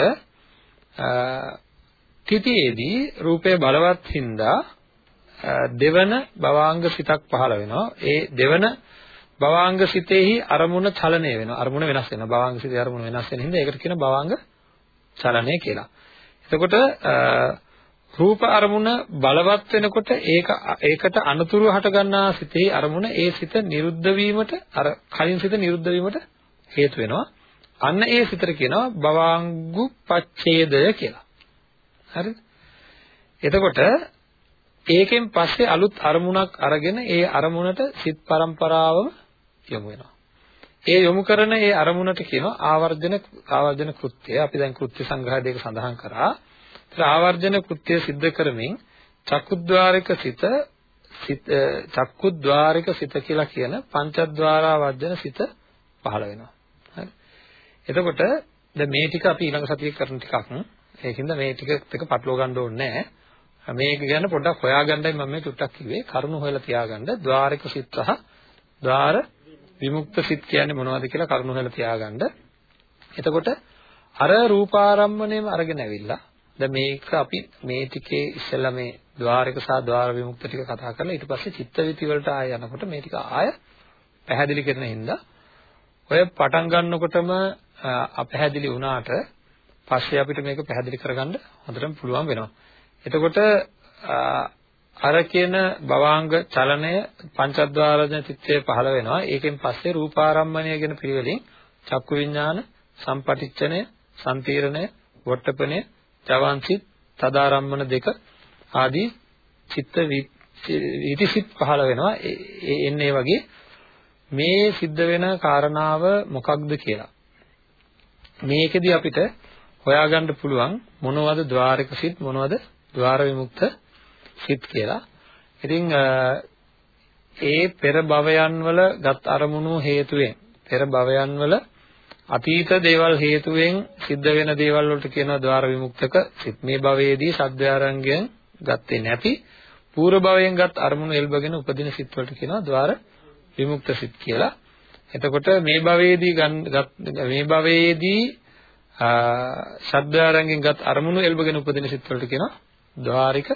තිතියේදී රූපය බලවත් හින්දා දෙවන භවාංග සිතක් පහළ වෙනවා. ඒ දෙවන භවාංග සිතෙහි අරමුණ චලනය වෙනවා. අරමුණ වෙනස් වෙනවා. භවාංග සිතේ අරමුණ වෙනස් වෙන හින්දා ඒකට කියන භවාංග චලනය කියලා. එතකොට රූප අරමුණ බලවත් වෙනකොට ඒක ඒකට අනුතුරු හට ගන්නා සිතේ අරමුණ ඒ සිත නිරුද්ධ වීමට අර කලින් සිත නිරුද්ධ වීමට හේතු වෙනවා. අන්න ඒ සිතට කියනවා භවාංගු පච්ඡේදය කියලා. හරිද? එතකොට ඒකෙන් පස්සේ අලුත් අරමුණක් අරගෙන ඒ අරමුණට සිත් පරම්පරාවම යොමු වෙනවා. ඒ යොමු කරන ඒ අරමුණට කියනවා ආවර්ජන ආවර්ජන කෘත්‍ය. අපි දැන් කෘත්‍ය සංග්‍රහය දෙක සඳහන් කරා. ආවර්ජන කෘත්‍ය સિદ્ધ කරමින් චක්කුද්්වාරික සිත චක්කුද්්වාරික සිත කියලා කියන පංචද්වාරා වර්ජන සිත පහළ වෙනවා. හරි. එතකොට දැන් මේ ටික අපි ඊළඟ සතියේ කරන ටිකක්. ඒකින්ද මේ ටික එක පටලව ගන්න ඕනේ නැහැ. මේක ගැන පොඩ්ඩක් හොයාගන්නයි මම මේ චුට්ටක් කිව්වේ. කරුණු හොයලා තියාගන්න. ద్వාරික සිත් සහ ద్వාර විමුක්ත සිත් කියන්නේ මොනවද කියලා කරුණු හොයලා තියාගන්න. එතකොට අර රූපාරම්මණයම අරගෙන ඇවිල්ලා දැන් මේක අපි මේ ටිකේ ඉස්සෙල්ලා මේ ద్వාරක සහ ద్వාර විමුක්ත ටික කතා කරලා ඊට පස්සේ චිත්තවිති වලට ආය යනකොට මේ ටික ආය පැහැදිලි කරන හින්දා ඔය පටන් ගන්නකොටම අපැහැදිලි වුණාට පස්සේ අපිට මේක පැහැදිලි කරගන්න හොඳටම පුළුවන් වෙනවා. එතකොට අර කියන භවාංග චලනය පංචද්වාරජන චිත්තයේ පහළ වෙනවා. ඒකෙන් පස්සේ රූපාරම්මණය ගැන පිළිවෙලින් චක්කු විඥාන, සම්පටිච්ඡනය, සම්තිරණය, වොට්ටපණය, ජවන්සිත තදාරම්මන දෙක ආදී චිත්ත විතිසිත පහළ වෙනවා එන්නේ වගේ මේ සිද්ධ වෙන කාරණාව මොකක්ද කියලා මේකෙදි අපිට හොයාගන්න පුළුවන් මොනවද ద్వාරක සිත් මොනවද ద్వාර විමුක්ත සිත් කියලා. ඉතින් ඒ පෙර භවයන් වල ගත් අරමුණු හේතුවෙන් පෙර භවයන් වල අතීත දේවල් හේතුවෙන් සිද්ධ වෙන දේවල් වලට කියනවා ద్వාර විමුක්තක සිත් මේ භවයේදී සද්දාරංගයෙන් ගත්තේ නැති පූර්ව භවයෙන් ගත් අරමුණු එල්බගෙන උපදින සිත් වලට කියනවා ద్వාර විමුක්ත සිත් කියලා. එතකොට මේ භවයේදී මේ භවයේදී සද්දාරංගයෙන් ගත් අරමුණු එල්බගෙන උපදින සිත් වලට කියනවා ద్వාරික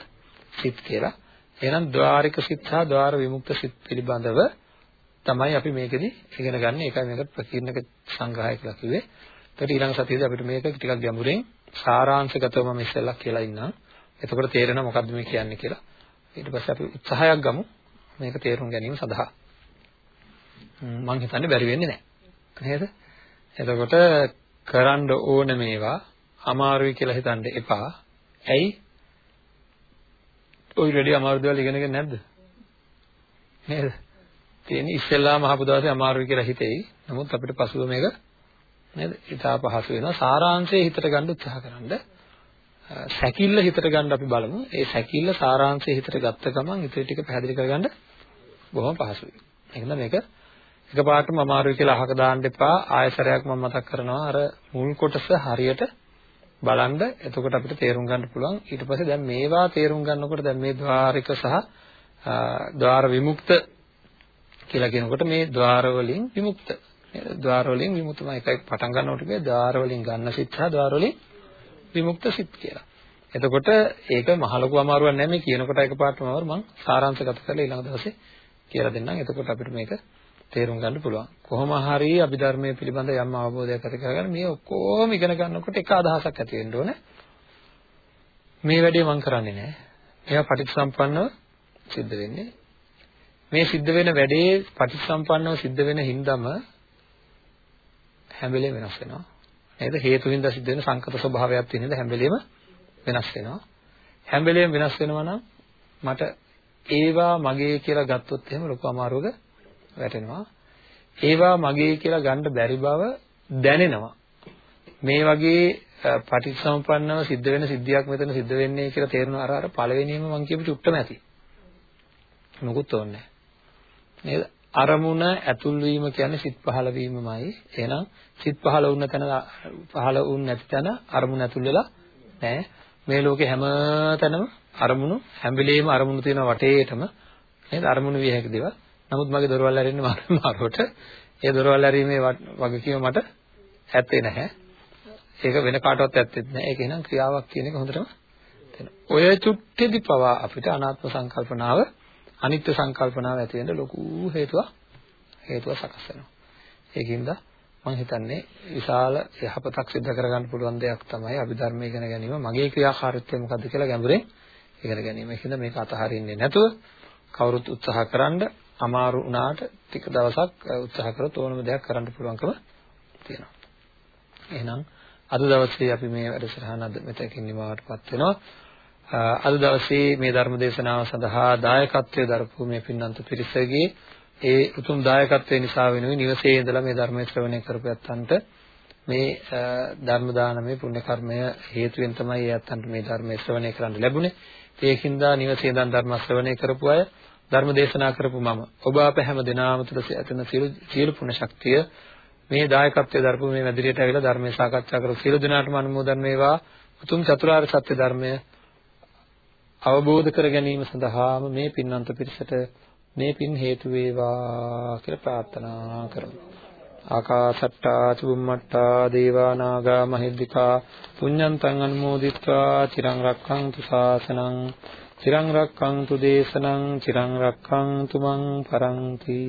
සිත් කියලා. එහෙනම් ద్వාරික සිත් හා ద్వාර විමුක්ත සිත් පිළිබඳව තමයි අපි මේකෙදි ඉගෙන ගන්න. ඒකයි මේක ප්‍රකීර්ණක සංග්‍රහය කියලා කිව්වේ. ඒකට ඊළඟ සතියේදී අපිට මේක ටිකක් ගැඹුරින් සාරාංශගතව මම ඉස්සෙල්ලා කියලා ඉන්නම්. එතකොට තේරෙනවා මොකද්ද මේ කියන්නේ කියලා. ඊට පස්සේ අපි උත්සාහයක් ගමු මේක තේරුම් ගැනීම සඳහා. මම හිතන්නේ බැරි වෙන්නේ නැහැ. නේද? එතකොට කරන්න ඕන මේවා අමාරුයි කියලා හිතන්න එපා. ඇයි? ඔය රෙඩි අමාරු දේවල් ඉගෙනගෙන නැද්ද? නේද? තියෙන්නේ ඉස්සෙල්ලාම අහපු දවසේ අමාරුයි කියලා හිතෙයි. නමුත් අපිට පසුව මේක නේද? ඉතා පහසු වෙනවා. සාරාංශය හිතට ගන්න උත්සාහ කරන්න. සැකිල්ල හිතට ගන්න අපි බලමු. ඒ සැකිල්ල සාරාංශය හිතට ගත්ත ගමන් ඉතින් ටික පැහැදිලි කරගන්න බොහොම පහසුයි. එහෙනම් මේක එකපාරටම අමාරුයි කියලා අහක දාන්න එපා. ආයසරයක් මම මතක් කරනවා. අර මුල් කොටස හරියට බලන්න. එතකොට අපිට තේරුම් ගන්න පුළුවන්. ඊට පස්සේ දැන් මේවා තේරුම් ගන්නකොට දැන් මේ ద్వාරික සහ ద్వාර විමුක්ත කියලා කියනකොට මේ ద్వාර වලින් විමුක්ත. ద్వාර වලින් විමුක්තම එකයි පටන් ගන්නකොට කියේ ద్వාර වලින් ගන්න සිත් සහ ద్వාර වලින් විමුක්ත සිත් කියලා. එතකොට ඒක මහ ලොකු අමාරුවක් නෑ මේ කියනකොට එකපාරටම අමාරු මම සාරාංශගත කරලා ඊළඟ දවසේ කියලා දෙන්නම්. එතකොට අපිට මේක තේරුම් ගන්න පුළුවන්. කොහොම හරි අභිධර්මයේ පිළිබඳ යම් අවබෝධයක් ඇති කරගන්න මේ ඔක්කොම ඉගෙන ගන්නකොට එක අදහසක් ඇති වෙන්න ඕනේ. මේ වැඩේ මම කරන්නේ නෑ. එයා පටිච්චසම්පන්නව සිද්ධ වෙන්නේ මේ සිද්ධ වෙන වැඩේ පටිච්චසම්පන්නව සිද්ධ වෙන හින්දාම හැම වෙලේම වෙනස් වෙනවා. නේද? හේතු හින්දා සිද්ධ වෙන සංකත ස්වභාවයක් තියෙන හින්දා හැම වෙලේම වෙනස් වෙනවා. හැම වෙලේම වෙනස් වෙනවා නම් මට ඒවා මගේ කියලා ගත්තොත් එහෙම ලොකු අමාරුවක වැටෙනවා. ඒවා මගේ කියලා ගන්න බැරි බව දැනෙනවා. මේ වගේ පටිච්චසමුප්පන්නව සිද්ධ වෙන සිද්ධියක් මෙතන සිද්ධ වෙන්නේ කියලා තේරුණ අර අර පළවෙනියම මම කියපු චුට්ටම ඇති. මොකුත් ඕනේ නේද? අරමුණ ඇතුල් වීම කියන්නේ සිත් පහළ වීමමයි. එහෙනම් සිත් පහළ වුණ තැන පහළ වුණ නැති තැන අරමුණ ඇතුල් වෙලා නැහැ. මේ ලෝකේ හැම තැනම අරමුණු හැම වෙලෙම අරමුණු තියෙන වටේටම නේද? අරමුණු විය හැකි දේවල්. නමුත් මගේ දොරවල් ඇරෙන්නේ [laughs] මාරුවට. ඒ දොරවල් ඇරීමේ වගකීම මට ඇත්තේ නැහැ. ඒක වෙන කාටවත් ඇත්තෙත් නැහැ. ඒක එනම් ක්‍රියාවක් කියන එක හොඳටම තේරෙනවා. ඔය චුට්ටෙදි පවා අපිට අනාත්ම සංකල්පනාව, අනිත්‍ය සංකල්පනාව ඇති වෙන්න ලොකු හේතුවක් හේතුවක් සකස් වෙනවා. ඒකින්ද මම හිතන්නේ විශාල යහපතක් සිදු කරගන්න පුළුවන් දෙයක් තමයි අභිධර්ම ඉගෙන ගැනීම. මගේ ක්‍රියාකාරීත්වය මොකද්ද කියලා ගැඹුරෙන් ඉගෙන ගැනීම. ඒකින්ද මේක අතහරින්නේ නැතුව කවුරුත් උත්සාහ කරන්න අමාරු වුණාට ටික දවසක් උත්සාහ කරොත් ඕනම දෙයක් කරන්න පුළුවන්කම තියෙනවා. එහෙනම් අද දවසේ අපි මේ වැඩසටහන අද මෙතකින් නිමවටපත් වෙනවා. අද දවසේ මේ ධර්ම දේශනාව සඳහා දායකත්වයේ දරපු මේ පින්නන්ත පිරිසගේ ඒ උතුම් දායකත්වයේ නිසා වෙනුවෙන් නිවසේ ඉඳලා මේ ධර්මයේ ශ්‍රවණය කරපැත්තන්ට මේ ධර්ම දානමය පුණ්‍ය කර්මය හේතුවෙන් තමයි ඒ අත්තන්ට මේ ධර්මයේ ශ්‍රවණය කරන්න ලැබුණේ. ඒකින්දා නිවසේ ඉඳන් ධර්ම ශ්‍රවණය කරපු අය ධර්ම දේශනා කරපු මම ඔබ අප හැම දිනාම තුළ ඇතන සියලු සියලු පුණ්‍ය ශක්තිය මේ දායකත්වයේ දරපු මේ මැදිරියට ඇවිල්ලා ධර්මයේ සාකච්ඡා කරපු සියලු දෙනාටම අනුමෝදන් වේවා උතුම් චතුරාර්ය සත්‍ය ධර්මය අවබෝධ කර ගැනීම සඳහාම මේ පින්වන්ත පිරිසට මේ පින් හේතු වේවා කියලා ප්‍රාර්ථනා කරමු. ආකාසට්ටා චුම්මට්ටා දේවා නාග මහිද්దికා පුඤ්ඤන්තං අනුමෝදිත්වා චිරං රක්ඛන්තු ශාසනං චිරං රක්ඛන්තු දේශනං චිරං රක්ඛන්තු මං පරන්ති